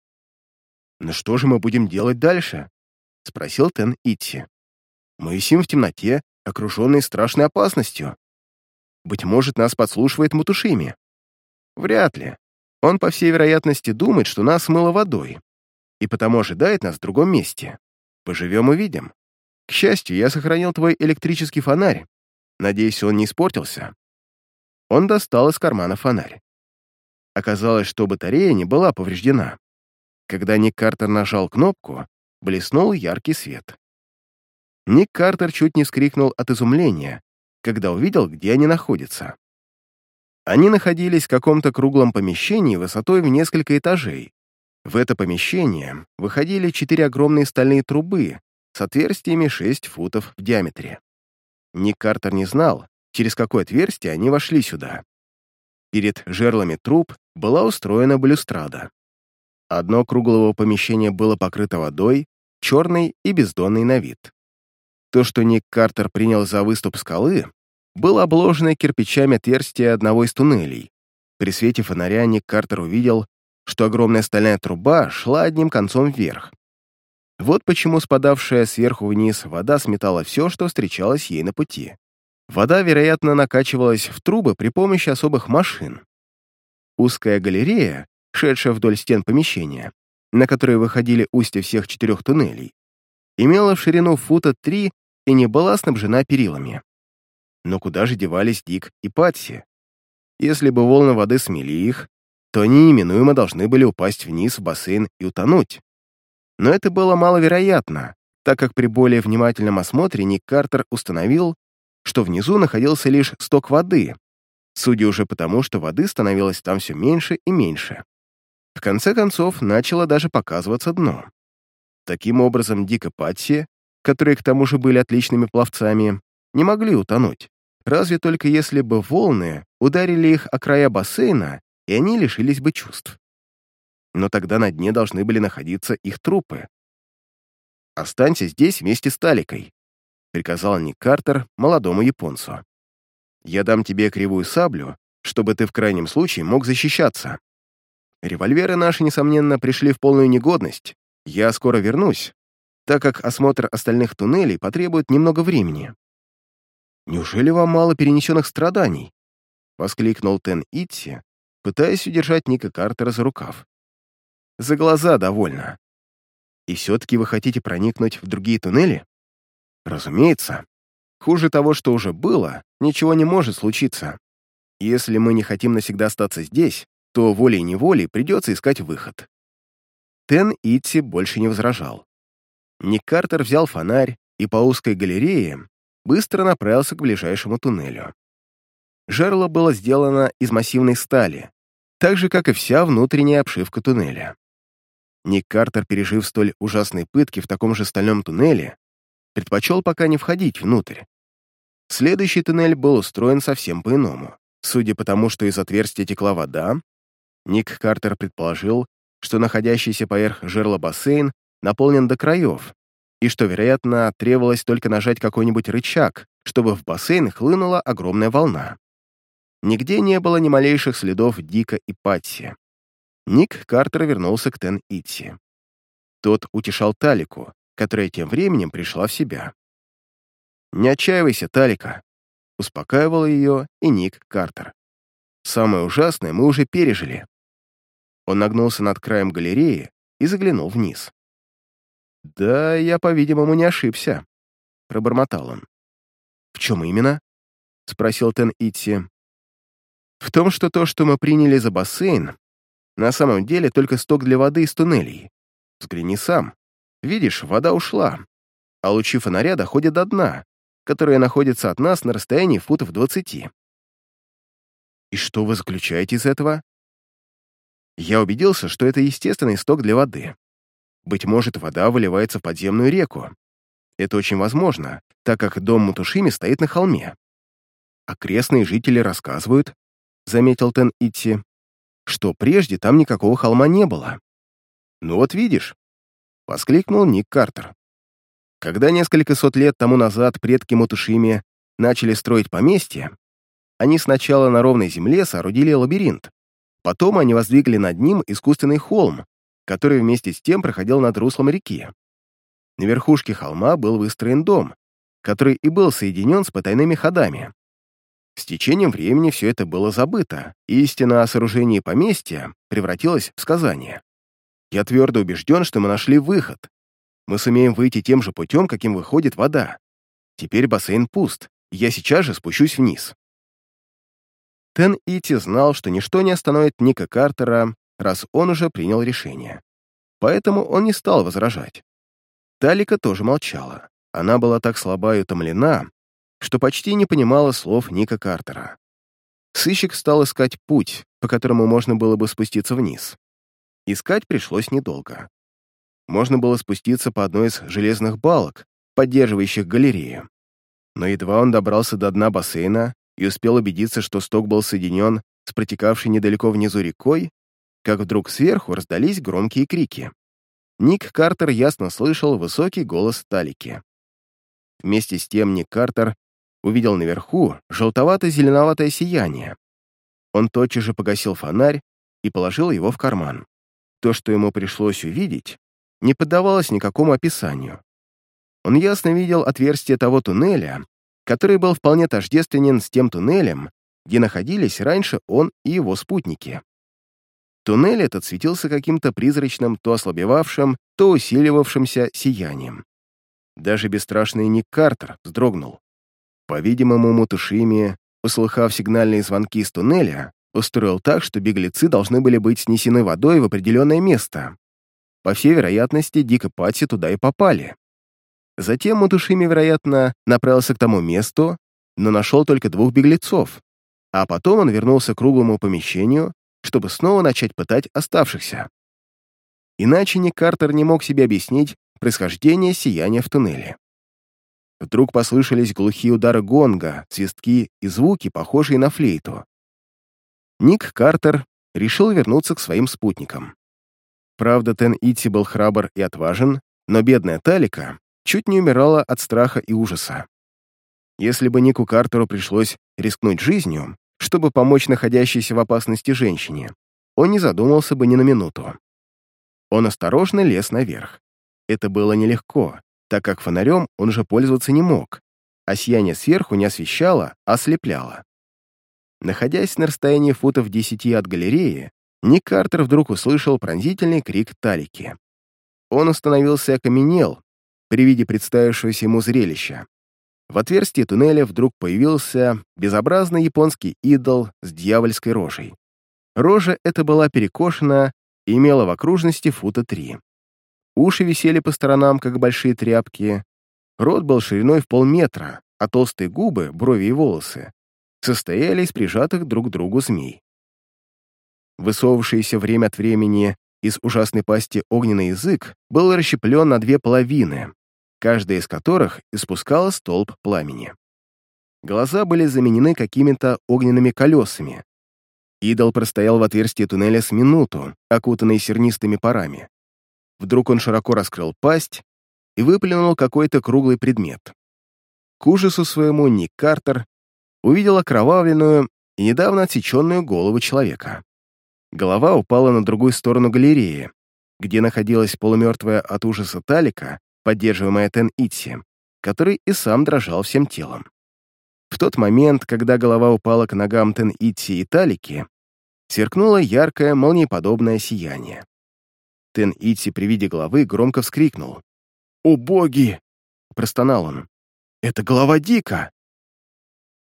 «Но что же мы будем делать дальше?» — спросил Тен Итси. «Мы висим в темноте, окруженные страшной опасностью. Быть может, нас подслушивает Матушими. Вряд ли. Он, по всей вероятности, думает, что нас смыло водой, и потому ожидает нас в другом месте. Поживем — увидим. К счастью, я сохранил твой электрический фонарь. Надеюсь, он не испортился». Он достал из кармана фонарь. Оказалось, что батарея не была повреждена. Когда Ник Картер нажал кнопку, блеснул яркий свет. Ник Картер чуть не вскрикнул от изумления, когда увидел, где они находятся. Они находились в каком-то круглом помещении высотой в несколько этажей. В это помещение выходили четыре огромные стальные трубы с отверстиями 6 футов в диаметре. Ник Картер не знал, через какое отверстие они вошли сюда. Перед жерлами труб была устроена балюстрада. Одно круглого помещения было покрыто водой, черной и бездонной на вид. То, что Ник Картер принял за выступ скалы, было обложено кирпичами отверстие одного из туннелей. При свете фонаря Ник Картер увидел, что огромная стальная труба шла одним концом вверх. Вот почему спадавшая сверху вниз вода сметала все, что встречалось ей на пути. Вода, вероятно, накачивалась в трубы при помощи особых машин. Узкая галерея, шедшая вдоль стен помещения, на которые выходили устья всех четырех туннелей, имела в ширину фута три и не была снабжена перилами. Но куда же девались Дик и Патси? Если бы волны воды смели их, то они неминуемо должны были упасть вниз в бассейн и утонуть. Но это было маловероятно, так как при более внимательном осмотре Ник Картер установил, что внизу находился лишь сток воды, судя уже потому, что воды становилось там все меньше и меньше. В конце концов, начало даже показываться дно. Таким образом, Дик Патси, которые к тому же были отличными пловцами, не могли утонуть, разве только если бы волны ударили их о края бассейна, и они лишились бы чувств. Но тогда на дне должны были находиться их трупы. «Останься здесь вместе с Таликой», — приказал Ник Картер молодому японцу. «Я дам тебе кривую саблю, чтобы ты в крайнем случае мог защищаться. Револьверы наши, несомненно, пришли в полную негодность, я скоро вернусь, так как осмотр остальных туннелей потребует немного времени. «Неужели вам мало перенесенных страданий?» — воскликнул Тен Итси, пытаясь удержать Ника Картера за рукав. «За глаза довольно. И все-таки вы хотите проникнуть в другие туннели?» «Разумеется. Хуже того, что уже было, ничего не может случиться. Если мы не хотим навсегда остаться здесь, то волей-неволей придется искать выход. Тен Итси больше не возражал. Ник Картер взял фонарь и по узкой галерее быстро направился к ближайшему туннелю. Жерло было сделано из массивной стали, так же, как и вся внутренняя обшивка туннеля. Ник Картер, пережив столь ужасные пытки в таком же стальном туннеле, предпочел пока не входить внутрь. Следующий туннель был устроен совсем по-иному. Судя по тому, что из отверстия текла вода, Ник Картер предположил, что находящийся поверх жерла бассейн наполнен до краев, и что, вероятно, требовалось только нажать какой-нибудь рычаг, чтобы в бассейн хлынула огромная волна. Нигде не было ни малейших следов Дика и Патси. Ник Картер вернулся к Тен Итси. Тот утешал Талику, которая тем временем пришла в себя. «Не отчаивайся, Талика», — успокаивал ее и Ник Картер. «Самое ужасное мы уже пережили. Он нагнулся над краем галереи и заглянул вниз. «Да, я, по-видимому, не ошибся», — пробормотал он. «В чем именно?» — спросил Тен Итси. «В том, что то, что мы приняли за бассейн, на самом деле только сток для воды из туннелей. Взгляни сам. Видишь, вода ушла, а лучи фонаря доходят до дна, которое находится от нас на расстоянии футов двадцати. И что вы заключаете из этого? Я убедился, что это естественный исток для воды. Быть может, вода выливается в подземную реку. Это очень возможно, так как дом Мутушими стоит на холме. Окрестные жители рассказывают, заметил Тен Итти, что прежде там никакого холма не было. «Ну вот видишь», — воскликнул Ник Картер. Когда несколько сот лет тому назад предки Мутушими начали строить поместье, они сначала на ровной земле соорудили лабиринт, Потом они воздвигли над ним искусственный холм, который вместе с тем проходил над руслом реки. На верхушке холма был выстроен дом, который и был соединен с потайными ходами. С течением времени все это было забыто, и истина о сооружении поместья превратилась в сказание. Я твердо убежден, что мы нашли выход. Мы сумеем выйти тем же путем, каким выходит вода. Теперь бассейн пуст, я сейчас же спущусь вниз. Тен Ити знал, что ничто не остановит Ника Картера, раз он уже принял решение. Поэтому он не стал возражать. Талика тоже молчала. Она была так слаба и утомлена, что почти не понимала слов Ника Картера. Сыщик стал искать путь, по которому можно было бы спуститься вниз. Искать пришлось недолго. Можно было спуститься по одной из железных балок, поддерживающих галерею. Но едва он добрался до дна бассейна и успел убедиться, что сток был соединен с протекавшей недалеко внизу рекой, как вдруг сверху раздались громкие крики. Ник Картер ясно слышал высокий голос Талики. Вместе с тем Ник Картер увидел наверху желтовато-зеленоватое сияние. Он тотчас же погасил фонарь и положил его в карман. То, что ему пришлось увидеть, не поддавалось никакому описанию. Он ясно видел отверстие того туннеля, который был вполне тождественен с тем туннелем, где находились раньше он и его спутники. Туннель этот светился каким-то призрачным, то ослабевавшим, то усиливавшимся сиянием. Даже бесстрашный Ник Картер вздрогнул. По-видимому, Мутушими, услыхав сигнальные звонки из туннеля, устроил так, что беглецы должны были быть снесены водой в определенное место. По всей вероятности, Дик и Патси туда и попали. Затем Мутушими, вероятно, направился к тому месту, но нашел только двух беглецов, а потом он вернулся к круглому помещению, чтобы снова начать пытать оставшихся. Иначе Ник Картер не мог себе объяснить происхождение сияния в туннеле. Вдруг послышались глухие удары гонга, свистки и звуки, похожие на флейту. Ник Картер решил вернуться к своим спутникам. Правда, Тен Ити был храбр и отважен, но бедная Талика чуть не умирала от страха и ужаса. Если бы Нику Картеру пришлось рискнуть жизнью, чтобы помочь находящейся в опасности женщине, он не задумался бы ни на минуту. Он осторожно лез наверх. Это было нелегко, так как фонарем он уже пользоваться не мог, а сияние сверху не освещало, а ослепляло. Находясь на расстоянии футов десяти от галереи, Ник Картер вдруг услышал пронзительный крик Талики. Он остановился и окаменел при виде представившегося ему зрелища. В отверстии туннеля вдруг появился безобразный японский идол с дьявольской рожей. Рожа эта была перекошена и имела в окружности фута три. Уши висели по сторонам, как большие тряпки. Рот был шириной в полметра, а толстые губы, брови и волосы состояли из прижатых друг к другу змей. Высовывавшийся время от времени из ужасной пасти огненный язык был расщеплен на две половины, каждая из которых испускала столб пламени. Глаза были заменены какими-то огненными колесами. Идол простоял в отверстии туннеля с минуту, окутанный сернистыми парами. Вдруг он широко раскрыл пасть и выплюнул какой-то круглый предмет. К ужасу своему Ник Картер увидел окровавленную и недавно отсеченную голову человека. Голова упала на другую сторону галереи, где находилась полумертвая от ужаса Талика, поддерживаемая Тен Итси, который и сам дрожал всем телом. В тот момент, когда голова упала к ногам Тен Итси и Талики, сверкнуло яркое молниеподобное сияние. Тен Итси при виде головы громко вскрикнул. «О боги!» — простонал он. «Это голова Дика!»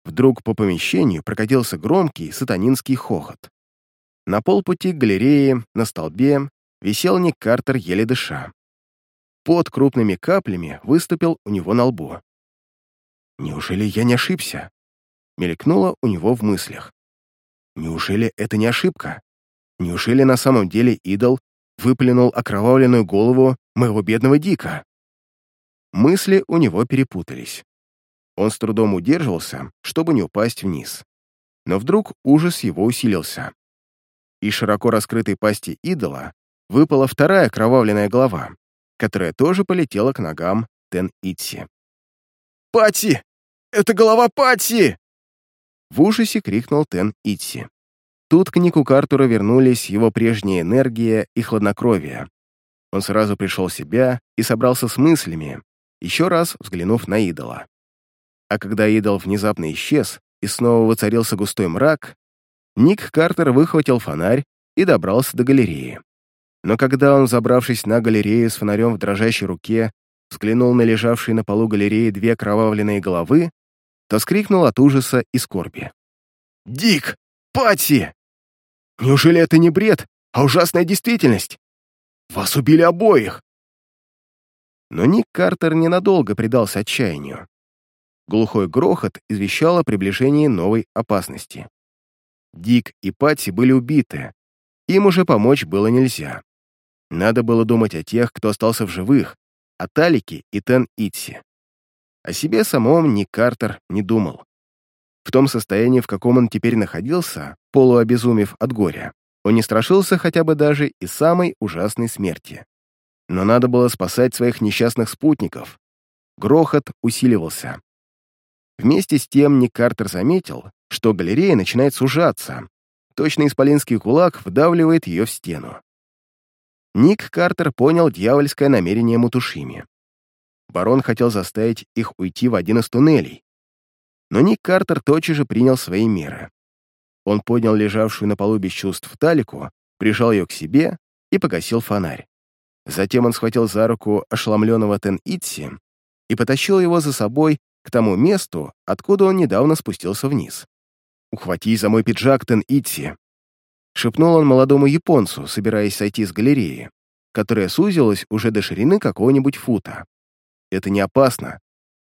Вдруг по помещению прокатился громкий сатанинский хохот. На полпути к галерее, на столбе, висел Ник Картер еле дыша. Под крупными каплями выступил у него на лбу. «Неужели я не ошибся?» Мелькнуло у него в мыслях. «Неужели это не ошибка? Неужели на самом деле идол выплюнул окровавленную голову моего бедного Дика?» Мысли у него перепутались. Он с трудом удерживался, чтобы не упасть вниз. Но вдруг ужас его усилился. Из широко раскрытой пасти идола выпала вторая кровавленная голова, которая тоже полетела к ногам Тен-Итси. «Пати! Это голова Пати!» В ужасе крикнул Тен-Итси. Тут к Нику Картура вернулись его прежняя энергия и хладнокровие. Он сразу пришел в себя и собрался с мыслями, еще раз взглянув на идола. А когда идол внезапно исчез, и снова воцарился густой мрак, Ник Картер выхватил фонарь и добрался до галереи. Но когда он, забравшись на галерею с фонарем в дрожащей руке, взглянул на лежавшие на полу галереи две кровавленные головы, то скрикнул от ужаса и скорби. «Дик! Патси! Неужели это не бред, а ужасная действительность? Вас убили обоих!» Но Ник Картер ненадолго предался отчаянию. Глухой грохот извещал о приближении новой опасности. Дик и Патси были убиты. Им уже помочь было нельзя. Надо было думать о тех, кто остался в живых, о Талике и Тен Итси. О себе самом Ник Картер не думал. В том состоянии, в каком он теперь находился, полуобезумев от горя, он не страшился хотя бы даже и самой ужасной смерти. Но надо было спасать своих несчастных спутников. Грохот усиливался. Вместе с тем Ник Картер заметил, что галерея начинает сужаться. Точно исполинский кулак вдавливает ее в стену. Ник Картер понял дьявольское намерение Мутушими. Барон хотел заставить их уйти в один из туннелей. Но Ник Картер тотчас же принял свои меры. Он поднял лежавшую на полу без чувств талику, прижал ее к себе и погасил фонарь. Затем он схватил за руку ошеломленного Тен Итси и потащил его за собой к тому месту, откуда он недавно спустился вниз. «Ухватись за мой пиджак, Тен Итси!» Шепнул он молодому японцу, собираясь сойти с галереи, которая сузилась уже до ширины какого-нибудь фута. «Это не опасно.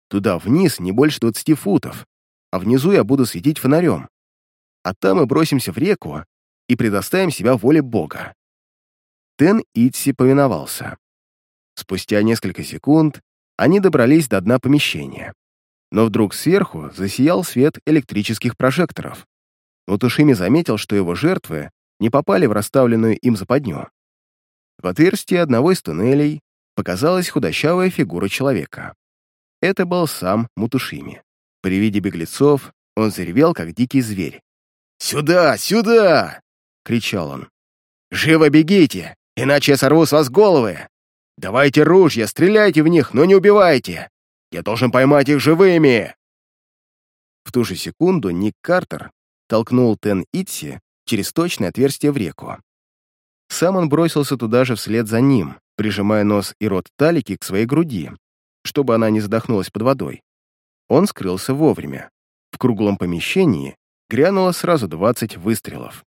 Туда вниз не больше двадцати футов, а внизу я буду светить фонарем. А там мы бросимся в реку и предоставим себя воле Бога». Тен Итси повиновался. Спустя несколько секунд они добрались до дна помещения но вдруг сверху засиял свет электрических прожекторов. Утушими заметил, что его жертвы не попали в расставленную им западню. В отверстии одного из туннелей показалась худощавая фигура человека. Это был сам Мутушими. При виде беглецов он заревел, как дикий зверь. «Сюда! Сюда!» — кричал он. «Живо бегите, иначе я сорву с вас головы! Давайте ружья, стреляйте в них, но не убивайте! Я должен поймать их живыми!» В ту же секунду Ник Картер толкнул Тен Итси через точное отверстие в реку. Сам он бросился туда же вслед за ним, прижимая нос и рот Талики к своей груди, чтобы она не задохнулась под водой. Он скрылся вовремя. В круглом помещении грянуло сразу 20 выстрелов.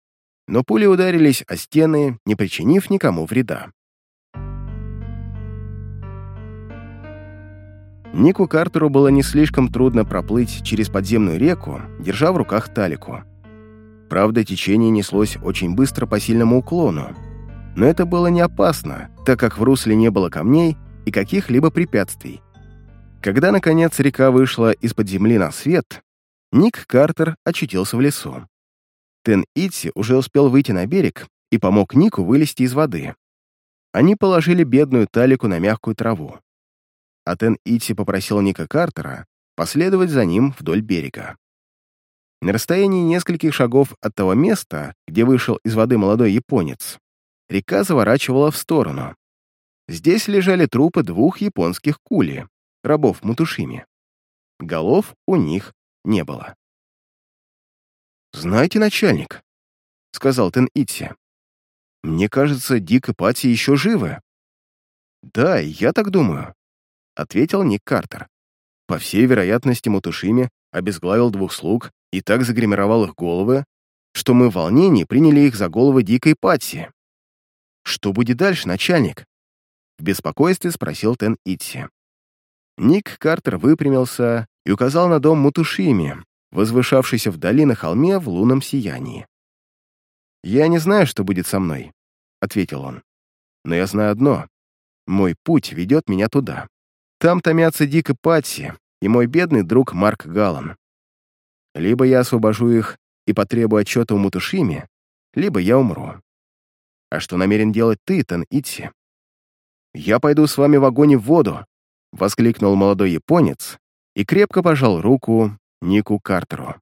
Но пули ударились о стены, не причинив никому вреда. Нику Картеру было не слишком трудно проплыть через подземную реку, держа в руках талику. Правда, течение неслось очень быстро по сильному уклону, но это было не опасно, так как в русле не было камней и каких-либо препятствий. Когда, наконец, река вышла из-под земли на свет, Ник Картер очутился в лесу. Тен Итси уже успел выйти на берег и помог Нику вылезти из воды. Они положили бедную талику на мягкую траву. Атен Ити попросил Ника Картера последовать за ним вдоль берега. На расстоянии нескольких шагов от того места, где вышел из воды молодой японец, река заворачивала в сторону. Здесь лежали трупы двух японских кули, рабов Мутушими. Голов у них не было. «Знаете, начальник», — сказал Тен Итси, — «мне кажется, Дик и Пати еще живы». «Да, я так думаю ответил Ник Картер. По всей вероятности, Мутушими обезглавил двух слуг и так загримировал их головы, что мы в волнении приняли их за головы Дикой Патси. «Что будет дальше, начальник?» В беспокойстве спросил Тен Итси. Ник Картер выпрямился и указал на дом Мутушими, возвышавшийся вдали на холме в лунном сиянии. «Я не знаю, что будет со мной», — ответил он. «Но я знаю одно. Мой путь ведет меня туда. Там томятся Дик и Патси, и мой бедный друг Марк Галлан. Либо я освобожу их и потребую отчета у Мутушими, либо я умру. А что намерен делать ты, Тан Итси? «Я пойду с вами в огонь в воду», — воскликнул молодой японец и крепко пожал руку Нику Картеру.